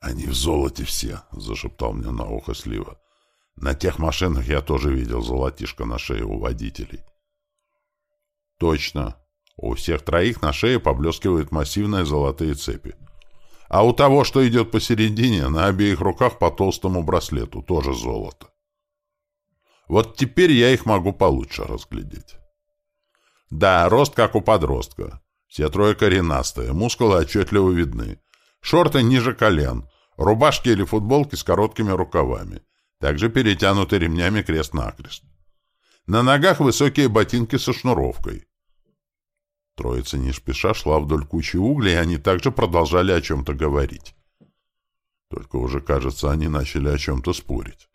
«Они в золоте все», — зашептал мне на ухо Слива. «На тех машинах я тоже видел золотишко на шее у водителей». «Точно. У всех троих на шее поблескивают массивные золотые цепи. А у того, что идет посередине, на обеих руках по толстому браслету, тоже золото. Вот теперь я их могу получше разглядеть. Да, рост как у подростка. Все трое коренастые, мускулы отчетливо видны. Шорты ниже колен, рубашки или футболки с короткими рукавами, также перетянуты ремнями крест-накрест. На ногах высокие ботинки со шнуровкой. Троица не спеша шла вдоль кучи углей, и они также продолжали о чем-то говорить. Только уже, кажется, они начали о чем-то спорить.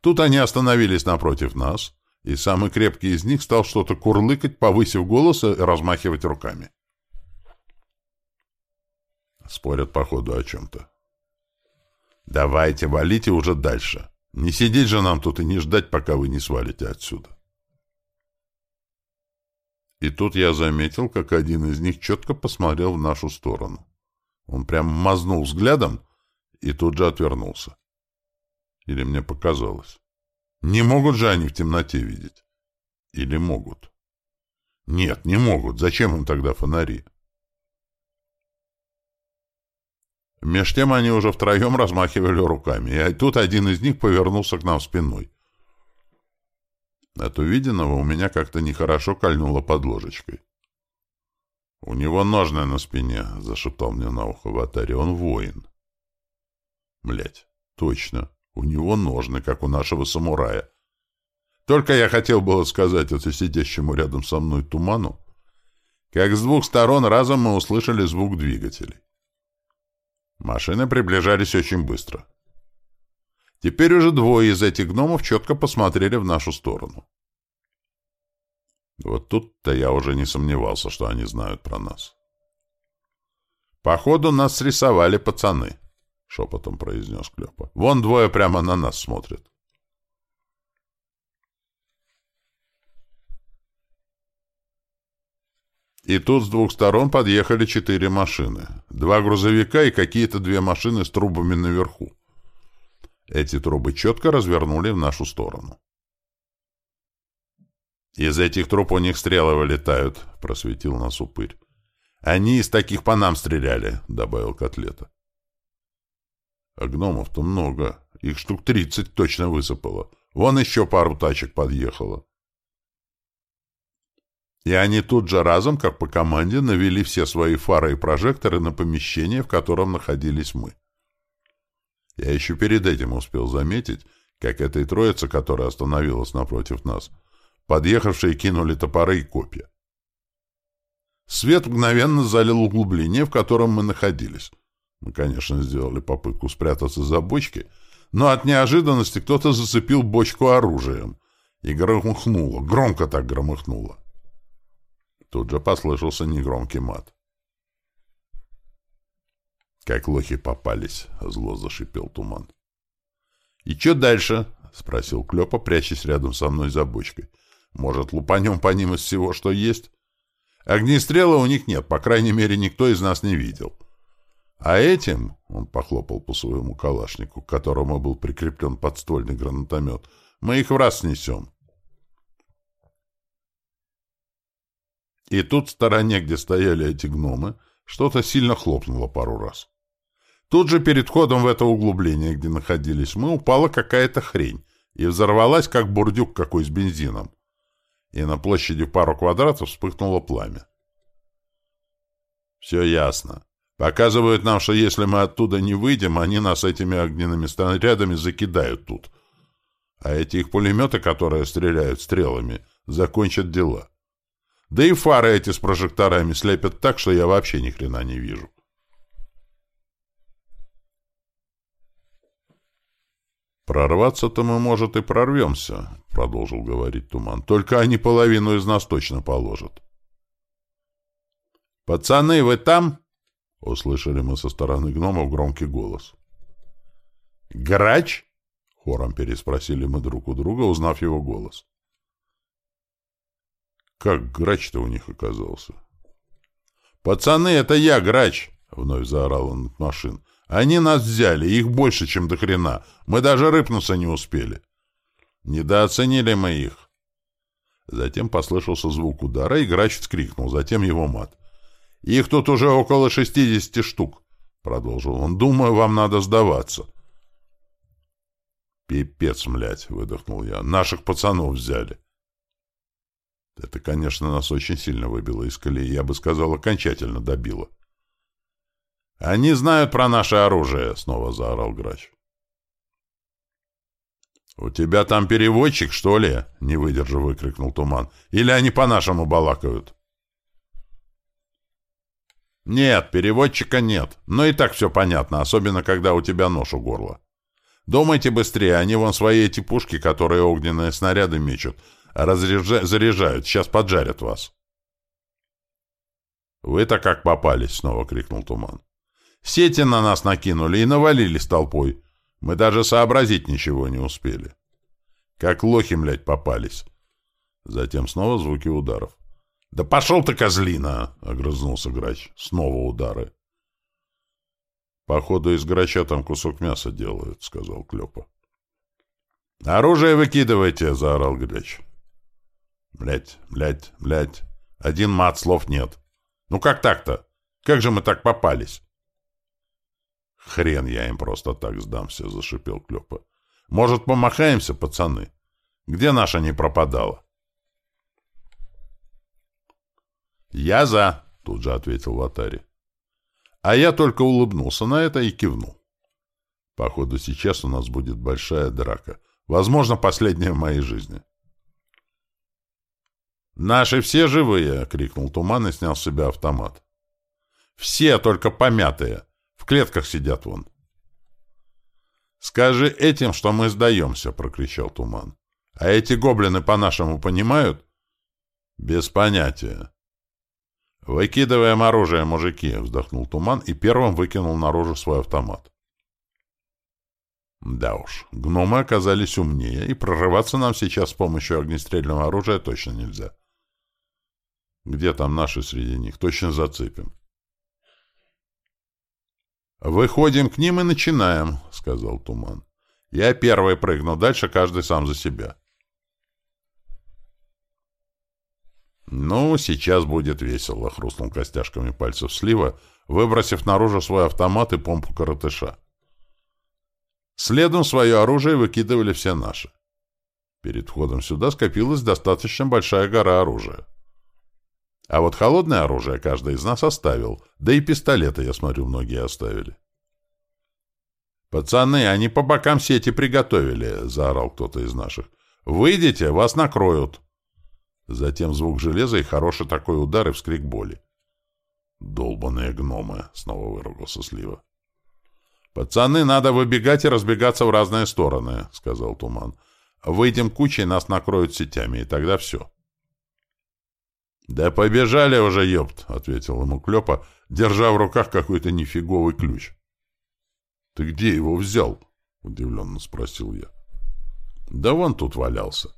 Тут они остановились напротив нас, и самый крепкий из них стал что-то курлыкать, повысив голос и размахивать руками. Спорят, походу, о чем-то. Давайте, валите уже дальше. Не сидеть же нам тут и не ждать, пока вы не свалите отсюда. И тут я заметил, как один из них четко посмотрел в нашу сторону. Он прям мазнул взглядом и тут же отвернулся. Или мне показалось. Не могут же они в темноте видеть? Или могут? Нет, не могут. Зачем им тогда фонари? Меж тем они уже втроем размахивали руками, и тут один из них повернулся к нам спиной. От увиденного у меня как-то нехорошо кольнуло под ложечкой. — У него ножны на спине, — зашептал мне на ухо Ватари, — он воин. Блять, точно, у него ножны, как у нашего самурая. Только я хотел было сказать это сидящему рядом со мной туману, как с двух сторон разом мы услышали звук двигателей. Машины приближались очень быстро. Теперь уже двое из этих гномов четко посмотрели в нашу сторону. Вот тут-то я уже не сомневался, что они знают про нас. «Походу, нас срисовали пацаны», — шепотом произнес Клёпа. «Вон двое прямо на нас смотрят». И тут с двух сторон подъехали четыре машины. Два грузовика и какие-то две машины с трубами наверху. Эти трубы четко развернули в нашу сторону. «Из этих труб у них стрелы вылетают», — просветил нас упырь. «Они из таких по нам стреляли», — добавил котлета. «А гномов-то много. Их штук тридцать точно высыпало. Вон еще пару тачек подъехало». И они тут же разом, как по команде, навели все свои фары и прожекторы на помещение, в котором находились мы. Я еще перед этим успел заметить, как этой троице, которая остановилась напротив нас, подъехавшие кинули топоры и копья. Свет мгновенно залил углубление, в котором мы находились. Мы, конечно, сделали попытку спрятаться за бочки, но от неожиданности кто-то зацепил бочку оружием, и громыхнуло, громко так громыхнуло. Тут же послышался негромкий мат. Как лохи попались, зло зашипел туман. И что дальше? спросил Клёпа, прячась рядом со мной за бочкой. Может, лупанем по ним из всего, что есть? Огнестрела у них нет, по крайней мере, никто из нас не видел. А этим, он похлопал по своему калашнику, к которому был прикреплен подствольный гранатомет, мы их в раз снесем. И тут в стороне, где стояли эти гномы, что-то сильно хлопнуло пару раз. Тут же перед входом в это углубление, где находились мы, упала какая-то хрень и взорвалась, как бурдюк какой с бензином. И на площади пару квадратов вспыхнуло пламя. Все ясно. Показывают нам, что если мы оттуда не выйдем, они нас этими огненными снарядами закидают тут. А эти их пулеметы, которые стреляют стрелами, закончат дела. Да и фары эти с прожекторами слепят так, что я вообще ни хрена не вижу. «Прорваться-то мы, может, и прорвемся», — продолжил говорить Туман. «Только они половину из нас точно положат». «Пацаны, вы там?» — услышали мы со стороны гномов громкий голос. «Грач?» — хором переспросили мы друг у друга, узнав его голос. Как грач-то у них оказался? «Пацаны, это я, грач!» — вновь заорал он от машин. Они нас взяли, их больше, чем до хрена. Мы даже рыпнуться не успели. Недооценили мы их. Затем послышался звук удара, и грач вскрикнул, затем его мат. «Их тут уже около шестидесяти штук», — продолжил он. «Думаю, вам надо сдаваться». «Пипец, млядь!» — выдохнул я. «Наших пацанов взяли». Это, конечно, нас очень сильно выбило из колеи, я бы сказал, окончательно добило. «Они знают про наше оружие!» — снова заорал грач. «У тебя там переводчик, что ли?» — не выдержав, выкрикнул Туман. «Или они по-нашему балакают?» «Нет, переводчика нет. Но и так все понятно, особенно когда у тебя нож у горла. Думайте быстрее, они вон свои эти пушки, которые огненные снаряды мечут, разряжа... заряжают, сейчас поджарят вас». «Вы-то как попались?» — снова крикнул Туман. Сети на нас накинули и навалились толпой. Мы даже сообразить ничего не успели. Как лохи, млядь, попались. Затем снова звуки ударов. «Да пошел ты, козлина!» — огрызнулся грач. Снова удары. «Походу, из грача там кусок мяса делают», — сказал Клёпа. «Оружие выкидывайте!» — заорал грач. «Блядь, блядь, блядь. Один мат, слов нет. Ну как так-то? Как же мы так попались?» «Хрен я им просто так сдамся», — зашипел Клёпа. «Может, помахаемся, пацаны? Где наша не пропадала?» «Я за», — тут же ответил Ватари. А я только улыбнулся на это и кивнул. Походу, сейчас у нас будет большая драка. Возможно, последняя в моей жизни. «Наши все живые!» — крикнул Туман и снял с себя автомат. «Все, только помятые. В клетках сидят вон. «Скажи этим, что мы сдаемся», — прокричал Туман. «А эти гоблины по-нашему понимают?» «Без понятия». «Выкидываем оружие, мужики», — вздохнул Туман и первым выкинул наружу свой автомат. Да уж, гномы оказались умнее, и прорываться нам сейчас с помощью огнестрельного оружия точно нельзя. Где там наши среди них? Точно зацепим. «Выходим к ним и начинаем», — сказал Туман. «Я первый прыгну, дальше каждый сам за себя». «Ну, сейчас будет весело», — хрустнул костяшками пальцев слива, выбросив наружу свой автомат и помпу коротыша. Следом свое оружие выкидывали все наши. Перед входом сюда скопилась достаточно большая гора оружия. А вот холодное оружие каждый из нас оставил, да и пистолеты, я смотрю, многие оставили. «Пацаны, они по бокам сети приготовили», — заорал кто-то из наших. «Выйдите, вас накроют». Затем звук железа и хороший такой удар и вскрик боли. «Долбаные гномы!» — снова выругался Слива. «Пацаны, надо выбегать и разбегаться в разные стороны», — сказал Туман. «Выйдем кучей, нас накроют сетями, и тогда все». «Да побежали уже, ёпт!» — ответил ему Клёпа, держа в руках какой-то нифиговый ключ. Ты где его взял? Удивленно спросил я. Да вон тут валялся.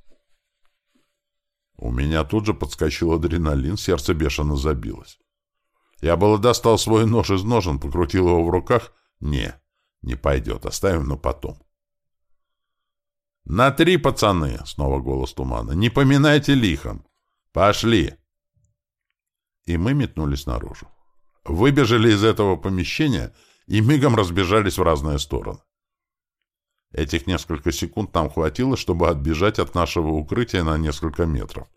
У меня тут же подскочил адреналин, сердце бешено забилось. Я было достал свой нож из ножен, покрутил его в руках. Не, не пойдет, оставим на потом. «На три, пацаны!» — снова голос тумана. «Не поминайте лихом! Пошли!» И мы метнулись наружу. Выбежали из этого помещения и мигом разбежались в разные стороны. Этих несколько секунд нам хватило, чтобы отбежать от нашего укрытия на несколько метров.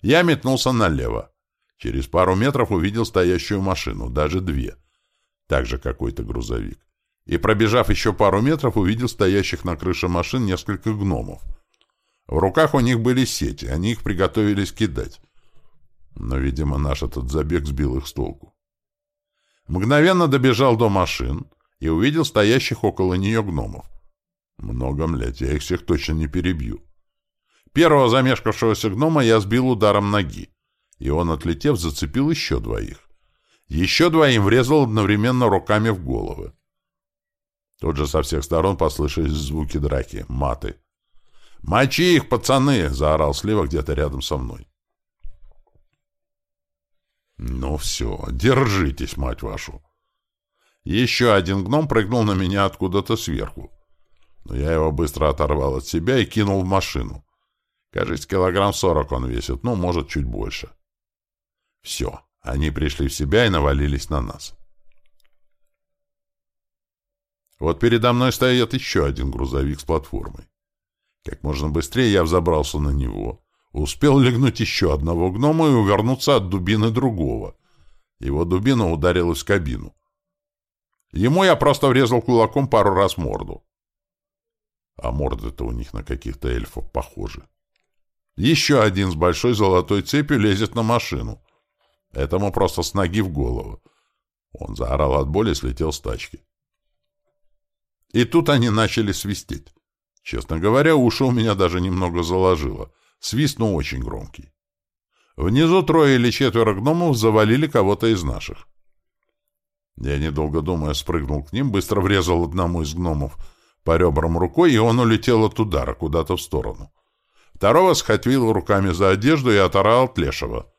Я метнулся налево. Через пару метров увидел стоящую машину, даже две. Также какой-то грузовик. И, пробежав еще пару метров, увидел стоящих на крыше машин несколько гномов. В руках у них были сети, они их приготовились кидать. Но, видимо, наш этот забег сбил их с толку. Мгновенно добежал до машин и увидел стоящих около нее гномов. Много, млядь, я их всех точно не перебью. Первого замешкавшегося гнома я сбил ударом ноги, и он, отлетев, зацепил еще двоих. Еще двоим врезал одновременно руками в головы. Тут же со всех сторон послышались звуки драки, маты. «Мочи их, пацаны!» — заорал слева где-то рядом со мной. «Ну все, держитесь, мать вашу!» Еще один гном прыгнул на меня откуда-то сверху. Но я его быстро оторвал от себя и кинул в машину. Кажется, килограмм сорок он весит, ну, может, чуть больше. Все, они пришли в себя и навалились на нас. Вот передо мной стоит еще один грузовик с платформой. Как можно быстрее я взобрался на него. Успел легнуть еще одного гнома и увернуться от дубины другого. Его дубина ударилась в кабину. Ему я просто врезал кулаком пару раз морду. А морды-то у них на каких-то эльфов похожи. Еще один с большой золотой цепью лезет на машину. Этому просто с ноги в голову. Он заорал от боли и слетел с тачки. И тут они начали свистеть. Честно говоря, уши у меня даже немного заложило. Свист, но очень громкий. Внизу трое или четверо гномов завалили кого-то из наших. Я, недолго думая, спрыгнул к ним, быстро врезал одному из гномов по ребрам рукой, и он улетел от удара куда-то в сторону. Второго схватил руками за одежду и оторал от лешего.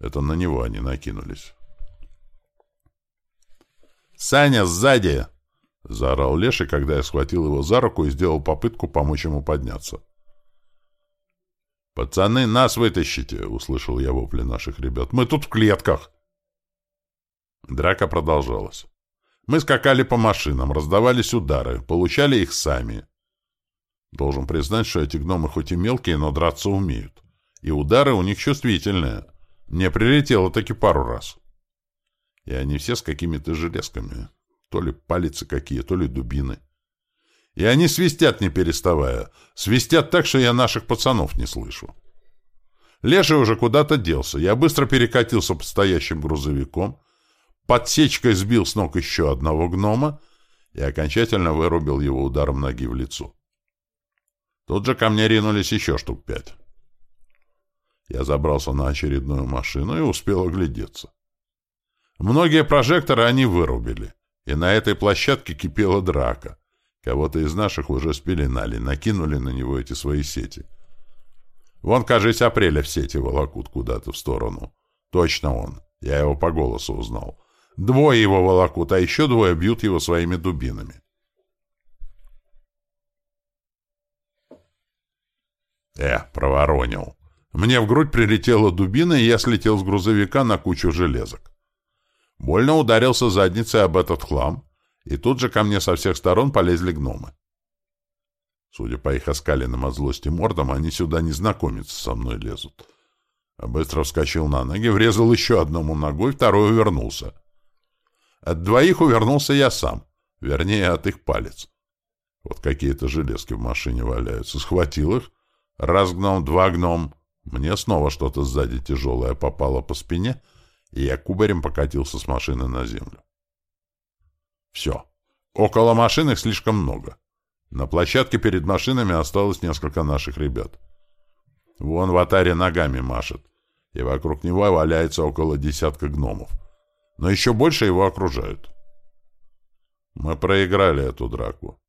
Это на него они накинулись. «Саня, сзади!» — заорал Леший, когда я схватил его за руку и сделал попытку помочь ему подняться. «Пацаны, нас вытащите!» — услышал я вопли наших ребят. «Мы тут в клетках!» Драка продолжалась. Мы скакали по машинам, раздавались удары, получали их сами. Должен признать, что эти гномы хоть и мелкие, но драться умеют. И удары у них чувствительные. Мне прилетело таки пару раз. И они все с какими-то железками. То ли палицы какие, то ли дубины. И они свистят, не переставая. Свистят так, что я наших пацанов не слышу. Леша уже куда-то делся. Я быстро перекатился по стоящим грузовиком, подсечкой сбил с ног еще одного гнома и окончательно вырубил его ударом ноги в лицо. Тут же ко мне ринулись еще штук пять. Я забрался на очередную машину и успел оглядеться. Многие прожекторы они вырубили, и на этой площадке кипела драка. Кого-то из наших уже спеленали, накинули на него эти свои сети. Вон, кажется, апреля в сети волокут куда-то в сторону. Точно он. Я его по голосу узнал. Двое его волокут, а еще двое бьют его своими дубинами. Э, проворонил. Мне в грудь прилетела дубина, и я слетел с грузовика на кучу железок. Больно ударился задницей об этот хлам, и тут же ко мне со всех сторон полезли гномы. Судя по их оскаленным от злости мордам, они сюда не знакомиться со мной лезут. А быстро вскочил на ноги, врезал еще одному ногой, второй увернулся. От двоих увернулся я сам, вернее, от их палец. Вот какие-то железки в машине валяются. Схватил их, Раз гном, два гном. Мне снова что-то сзади тяжелое попало по спине, и я кубарем покатился с машины на землю. Все. Около машин их слишком много. На площадке перед машинами осталось несколько наших ребят. Вон в атаре ногами машет, и вокруг него валяется около десятка гномов. Но еще больше его окружают. Мы проиграли эту драку.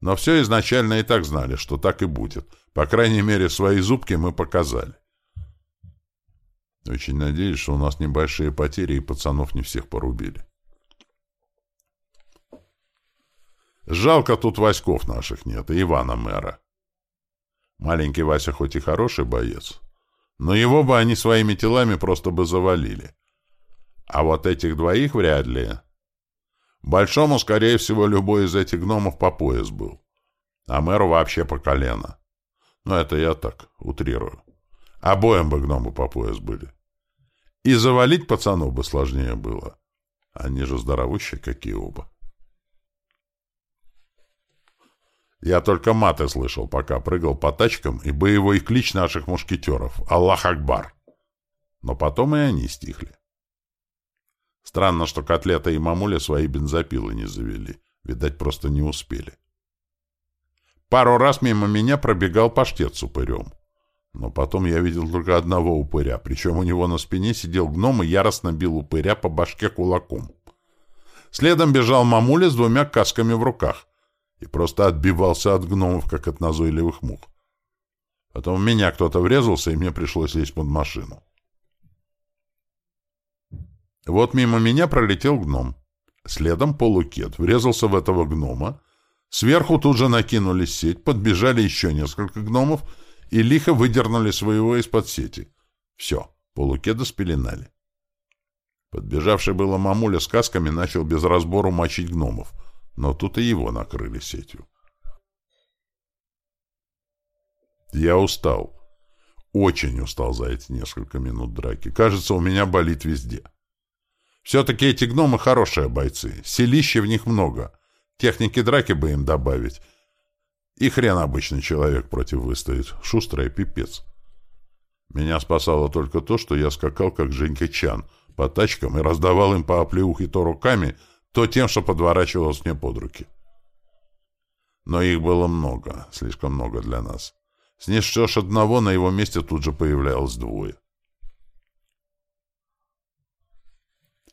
Но все изначально и так знали, что так и будет. По крайней мере, свои зубки мы показали. Очень надеюсь, что у нас небольшие потери, и пацанов не всех порубили. Жалко, тут Васьков наших нет, и Ивана мэра. Маленький Вася хоть и хороший боец, но его бы они своими телами просто бы завалили. А вот этих двоих вряд ли. Большому, скорее всего, любой из этих гномов по пояс был. А мэру вообще по колено. Но это я так, утрирую. Обоим бы гномы по пояс были. И завалить пацанов бы сложнее было. Они же здоровущие какие оба. Я только маты слышал, пока прыгал по тачкам, и боевой клич наших мушкетеров «Аллах Акбар!». Но потом и они стихли. Странно, что котлета и мамуля свои бензопилы не завели. Видать, просто не успели. Пару раз мимо меня пробегал паштет с упырем. Но потом я видел только одного упыря, причем у него на спине сидел гном и яростно бил упыря по башке кулаком. Следом бежал мамуля с двумя касками в руках и просто отбивался от гномов, как от назойливых мух. Потом в меня кто-то врезался, и мне пришлось лезть под машину. Вот мимо меня пролетел гном. Следом полукет врезался в этого гнома. Сверху тут же накинулись сеть, подбежали еще несколько гномов и лихо выдернули своего из-под сети. Все, полукеда спеленали. Подбежавший было мамуля с касками начал без разбору мочить гномов — но тут и его накрыли сетью. Я устал. Очень устал за эти несколько минут драки. Кажется, у меня болит везде. Все-таки эти гномы хорошие бойцы. Селища в них много. Техники драки бы им добавить. И хрен обычный человек против выстоит. Шустрая пипец. Меня спасало только то, что я скакал, как Женька Чан, по тачкам и раздавал им по оплеухе то руками, то тем, что подворачивалось мне под руки. Но их было много, слишком много для нас. Снесешь одного, на его месте тут же появлялось двое.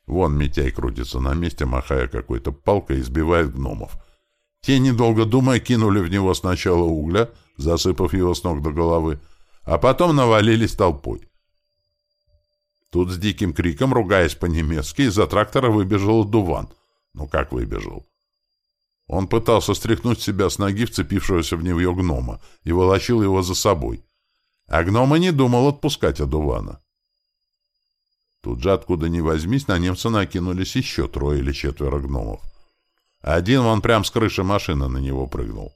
Вон Митяй крутится на месте, махая какой-то палкой и сбивает гномов. Те, недолго думая, кинули в него сначала угля, засыпав его с ног до головы, а потом навалились толпой. Тут с диким криком, ругаясь по-немецки, из-за трактора выбежал Дуван — ну как выбежал? Он пытался стряхнуть себя с ноги вцепившегося в нее гнома и волочил его за собой. А гнома не думал отпускать одувана. Тут же, откуда ни возьмись, на немца накинулись еще трое или четверо гномов. Один вон прям с крыши машины на него прыгнул.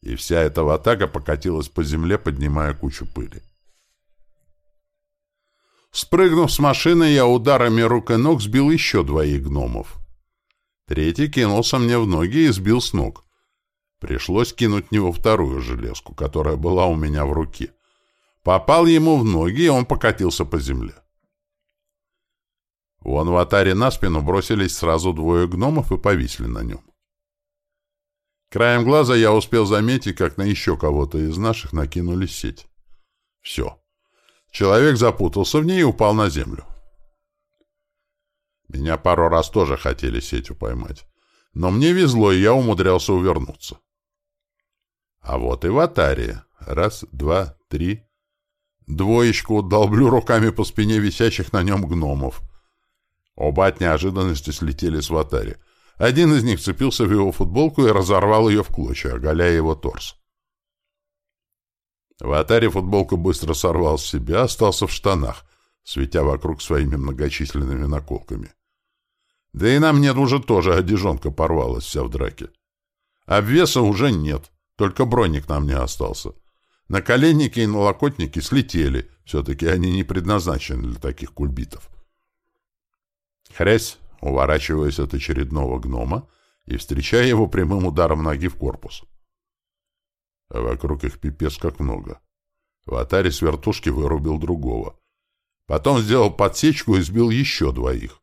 И вся эта атака покатилась по земле, поднимая кучу пыли. Спрыгнув с машины, я ударами рук и ног сбил еще двоих гномов. Третий кинулся мне в ноги и сбил с ног. Пришлось кинуть в него вторую железку, которая была у меня в руке. Попал ему в ноги, и он покатился по земле. Вон в атаре на спину бросились сразу двое гномов и повисли на нем. Краем глаза я успел заметить, как на еще кого-то из наших накинули сеть. Все. Человек запутался в ней и упал на землю. Меня пару раз тоже хотели сетью поймать. Но мне везло, и я умудрялся увернуться. А вот и в атаре. Раз, два, три. Двоечку долблю руками по спине висящих на нем гномов. Оба от неожиданности слетели с ватари. Один из них цепился в его футболку и разорвал ее в клочья, оголяя его торс. В атаре футболку быстро сорвал с себя, остался в штанах, светя вокруг своими многочисленными наколками. Да и на мне уже тоже одежонка порвалась вся в драке. Обвеса уже нет, только броник на мне остался. Наколенники и налокотники слетели, все-таки они не предназначены для таких кульбитов. Хрясь, уворачиваясь от очередного гнома и встречая его прямым ударом ноги в корпус. А вокруг их пипец как много. В атаре с вертушки вырубил другого. Потом сделал подсечку и сбил еще двоих.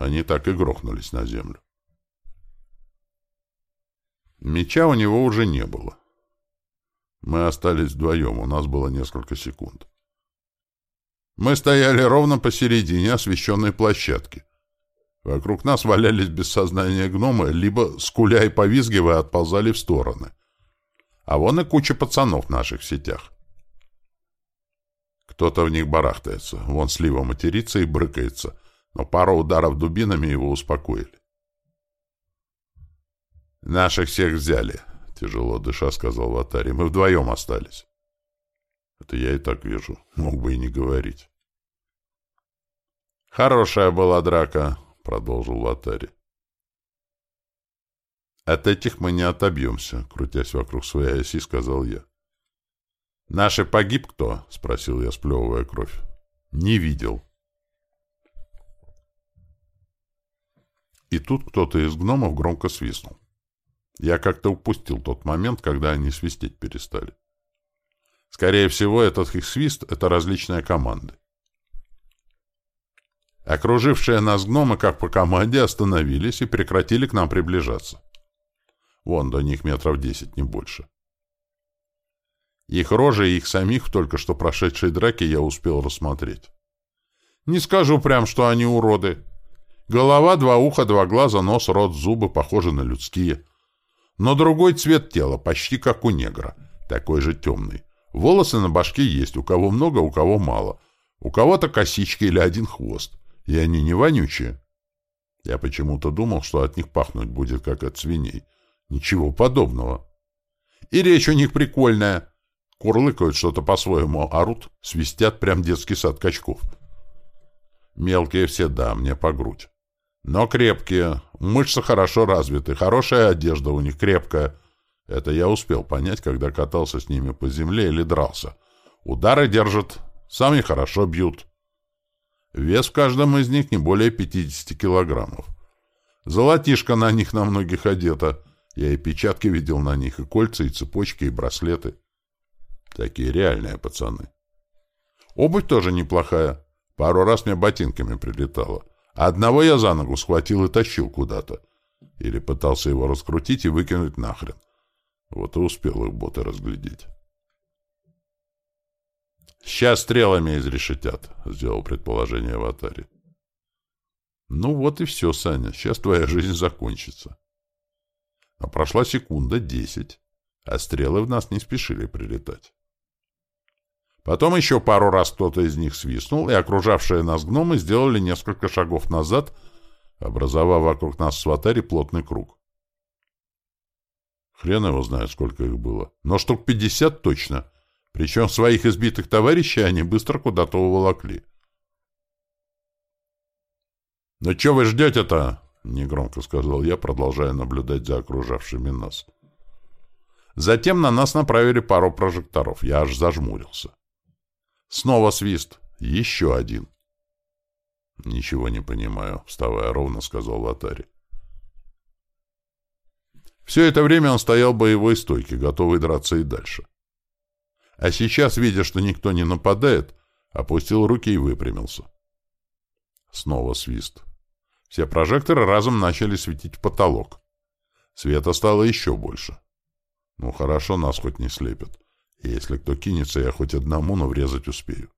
Они так и грохнулись на землю. Меча у него уже не было. Мы остались вдвоем, у нас было несколько секунд. Мы стояли ровно посередине освещенной площадки. Вокруг нас валялись без сознания гномы, либо, скуля и повизгивая, отползали в стороны. А вон и куча пацанов наших в сетях. Кто-то в них барахтается, вон слива матерится и брыкается, но пару ударов дубинами его успокоили. «Наших всех взяли», — тяжело дыша сказал Ватари. «Мы вдвоем остались». «Это я и так вижу. Мог бы и не говорить». «Хорошая была драка», — продолжил Ватари. «От этих мы не отобьемся», — крутясь вокруг своей оси, сказал я. «Наши погиб кто?» — спросил я, сплевывая кровь. «Не видел». И тут кто-то из гномов громко свистнул. Я как-то упустил тот момент, когда они свистеть перестали. Скорее всего, этот их свист — это различные команды. Окружившие нас гномы, как по команде, остановились и прекратили к нам приближаться. Вон, до них метров десять, не больше. Их рожи и их самих только что прошедшей драке я успел рассмотреть. Не скажу прям, что они уроды. Голова, два уха, два глаза, нос, рот, зубы похожи на людские. Но другой цвет тела, почти как у негра, такой же темный. Волосы на башке есть, у кого много, у кого мало. У кого-то косички или один хвост. И они не вонючие. Я почему-то думал, что от них пахнуть будет, как от свиней. Ничего подобного. И речь у них прикольная. Курлыкают что-то по-своему, орут, свистят прям детский сад качков. Мелкие все, да, мне по грудь. Но крепкие, мышцы хорошо развиты, хорошая одежда у них крепкая. Это я успел понять, когда катался с ними по земле или дрался. Удары держат, сами хорошо бьют. Вес в каждом из них не более 50 килограммов. Золотишко на них на многих одето. Я и печатки видел на них, и кольца, и цепочки, и браслеты. Такие реальные пацаны. Обувь тоже неплохая. Пару раз мне ботинками прилетало. Одного я за ногу схватил и тащил куда-то. Или пытался его раскрутить и выкинуть нахрен. Вот и успел их боты разглядеть. «Сейчас стрелами изрешетят», — сделал предположение в Атаре. «Ну вот и все, Саня. Сейчас твоя жизнь закончится». А прошла секунда десять, а стрелы в нас не спешили прилетать. Потом еще пару раз кто-то из них свистнул, и окружавшие нас гномы сделали несколько шагов назад, образовав вокруг нас с Ватари плотный круг. Хрен его знает, сколько их было. Но штук пятьдесят точно — причем своих избитых товарищей они быстро куда-то уволокли. «Ну что вы ждете-то?» — негромко сказал я, продолжая наблюдать за окружавшими нас. Затем на нас направили пару прожекторов. Я аж зажмурился. Снова свист. Еще один. «Ничего не понимаю», — вставая ровно, сказал Латари. Все это время он стоял боевой стойки, готовый драться и дальше. А сейчас, видя, что никто не нападает, опустил руки и выпрямился. Снова свист. Все прожекторы разом начали светить в потолок. Света стало еще больше. Ну, хорошо, нас хоть не слепят. Если кто кинется, я хоть одному, но врезать успею.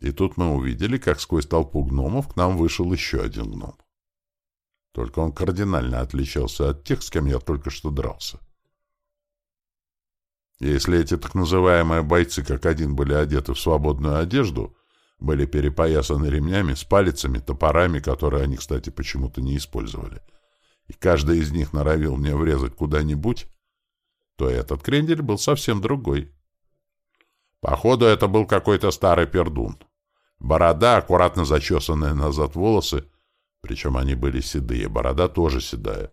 И тут мы увидели, как сквозь толпу гномов к нам вышел еще один гном. Только он кардинально отличался от тех, с кем я только что дрался. Если эти так называемые бойцы как один были одеты в свободную одежду, были перепоясаны ремнями с палицами, топорами, которые они, кстати, почему-то не использовали, и каждый из них норовил мне врезать куда-нибудь, то этот крендель был совсем другой. Походу, это был какой-то старый пердун. Борода, аккуратно зачесанные назад волосы, причем они были седые, борода тоже седая.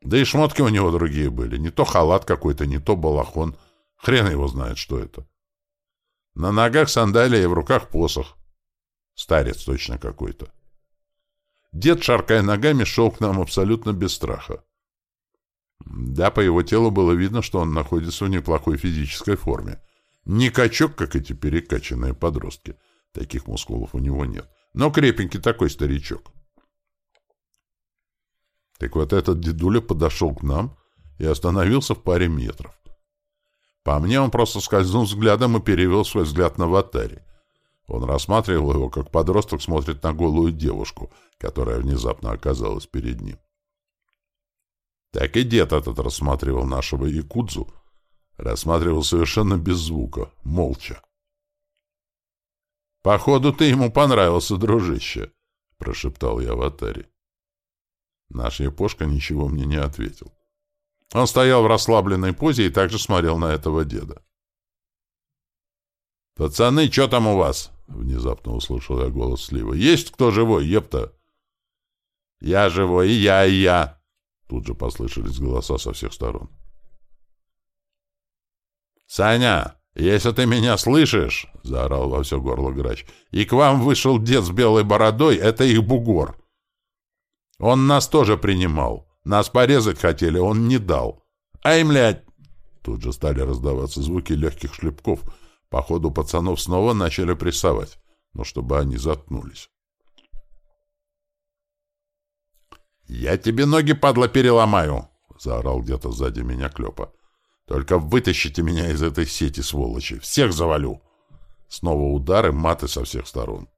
Да и шмотки у него другие были. Не то халат какой-то, не то балахон. Хрен его знает, что это. На ногах сандалии, в руках посох. Старец точно какой-то. Дед, шаркая ногами, шел к нам абсолютно без страха. Да, по его телу было видно, что он находится в неплохой физической форме. Не качок, как эти перекачанные подростки. Таких мускулов у него нет. Но крепенький такой старичок. Так вот этот дедуля подошел к нам и остановился в паре метров. По мне он просто скользнул взглядом и перевел свой взгляд на Ватари. Он рассматривал его, как подросток смотрит на голую девушку, которая внезапно оказалась перед ним. Так и дед этот рассматривал нашего якудзу, рассматривал совершенно без звука, молча. «Походу, ты ему понравился, дружище», — прошептал я в Атаре. Наш Япошка ничего мне не ответил. Он стоял в расслабленной позе и также смотрел на этого деда. «Пацаны, что там у вас?» — внезапно услышал я голос Слива. «Есть кто живой, епта?» «Я живой, и я, и я!» Тут же послышались голоса со всех сторон. «Саня, если ты меня слышишь!» — заорал во все горло грач. «И к вам вышел дед с белой бородой, это их бугор. Он нас тоже принимал. Нас порезать хотели, он не дал. Ай, млядь!» Тут же стали раздаваться звуки легких шлепков — Походу, пацанов снова начали прессовать, но чтобы они заткнулись. «Я тебе ноги, падла, переломаю!» — заорал где-то сзади меня Клёпа. «Только вытащите меня из этой сети, сволочи! Всех завалю!» Снова удары, маты со всех сторон.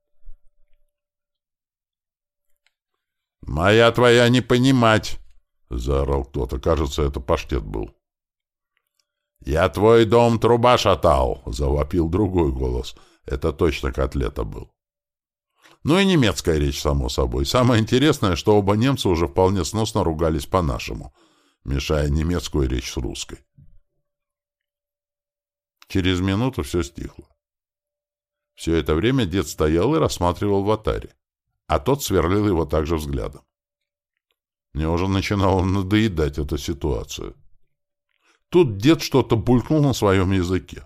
«Моя твоя не понимать!» — заорал кто-то. Кажется, это паштет был. «Я твой дом труба шатал!» — завопил другой голос. Это точно котлета был. Ну и немецкая речь, само собой. Самое интересное, что оба немца уже вполне сносно ругались по-нашему, мешая немецкую речь с русской. Через минуту все стихло. Все это время дед стоял и рассматривал в атаре, а тот сверлил его также взглядом. Мне уже начинало надоедать эта ситуация. Тут дед что-то булькнул на своем языке.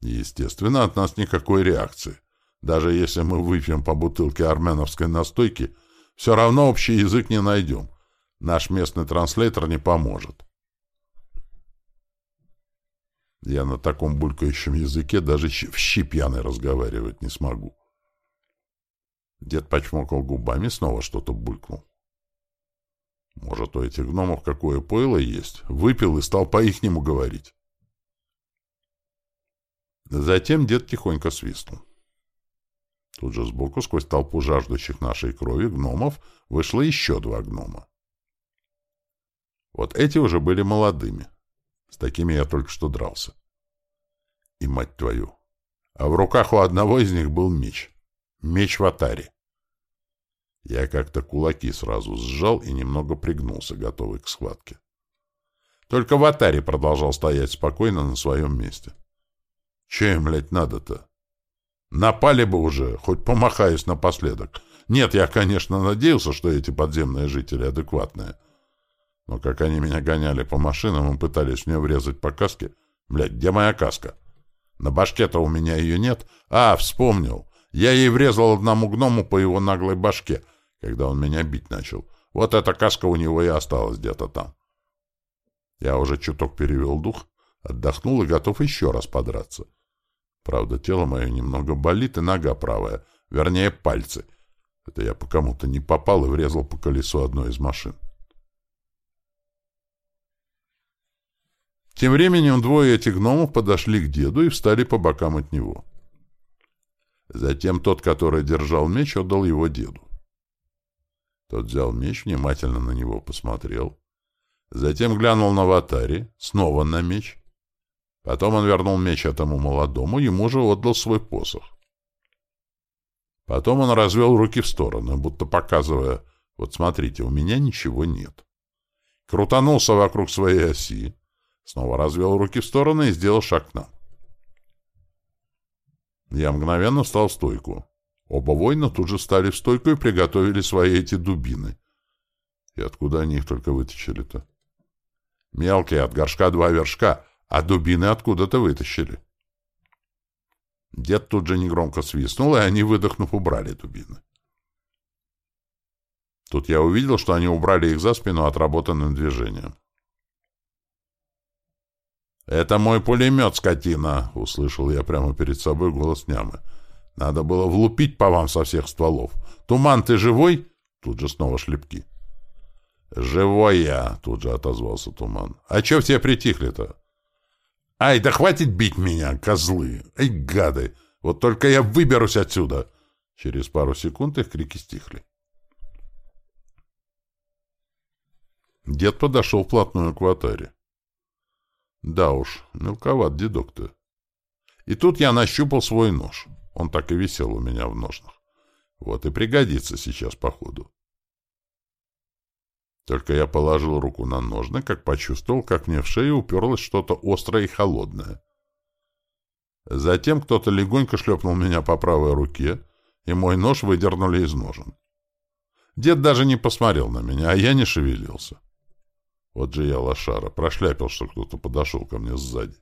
Естественно, от нас никакой реакции. Даже если мы выпьем по бутылке армяновской настойки, все равно общий язык не найдем. Наш местный транслейтер не поможет. Я на таком булькающем языке даже в щи пьяной разговаривать не смогу. Дед почмокал губами, снова что-то булькнул. Может, у этих гномов какое пойло есть? Выпил и стал по-ихнему говорить. Затем дед тихонько свистнул. Тут же сбоку, сквозь толпу жаждущих нашей крови гномов, вышло еще два гнома. Вот эти уже были молодыми. С такими я только что дрался. И, мать твою, а в руках у одного из них был меч. Меч в атаре. Я как-то кулаки сразу сжал и немного пригнулся, готовый к схватке. Только в атаре продолжал стоять спокойно на своем месте. Че им, блядь, надо-то? Напали бы уже, хоть помахаюсь напоследок. Нет, я, конечно, надеялся, что эти подземные жители адекватные. Но как они меня гоняли по машинам и пытались мне врезать по каске... Блядь, где моя каска? На башке-то у меня ее нет. А, вспомнил. Я ей врезал одному гному по его наглой башке, когда он меня бить начал. Вот эта каска у него и осталась где-то там. Я уже чуток перевел дух, отдохнул и готов еще раз подраться. Правда, тело мое немного болит, и нога правая, вернее, пальцы. Это я по кому-то не попал и врезал по колесу одной из машин. Тем временем двое этих гномов подошли к деду и встали по бокам от него. Затем тот, который держал меч, отдал его деду. Тот взял меч, внимательно на него посмотрел. Затем глянул на Ватари, снова на меч. Потом он вернул меч этому молодому, ему же отдал свой посох. Потом он развел руки в стороны, будто показывая, вот смотрите, у меня ничего нет. Крутанулся вокруг своей оси, снова развел руки в стороны и сделал шаг к нам. Я мгновенно встал в стойку. Оба воина тут же встали в стойку и приготовили свои эти дубины. И откуда они их только вытащили-то? Мелкие, от горшка два вершка, а дубины откуда-то вытащили. Дед тут же негромко свистнул, и они, выдохнув, убрали дубины. Тут я увидел, что они убрали их за спину отработанным движением. «Это мой пулемет, скотина!» — услышал я прямо перед собой голос нямы. «Надо было влупить по вам со всех стволов. Туман, ты живой?» Тут же снова шлепки. «Живой я!» — тут же отозвался Туман. «А чё все притихли-то?» «Ай, да хватит бить меня, козлы! Ай, гады! Вот только я выберусь отсюда!» Через пару секунд их крики стихли. Дед подошел вплотную к ватаре. Да уж, мелковат дедок-то. И тут я нащупал свой нож. Он так и висел у меня в ножнах. Вот и пригодится сейчас, походу. Только я положил руку на ножны, как почувствовал, как мне в шею уперлось что-то острое и холодное. Затем кто-то легонько шлепнул меня по правой руке, и мой нож выдернули из ножен. Дед даже не посмотрел на меня, а я не шевелился. Вот же я лошара, прошляпил, что кто-то подошел ко мне сзади.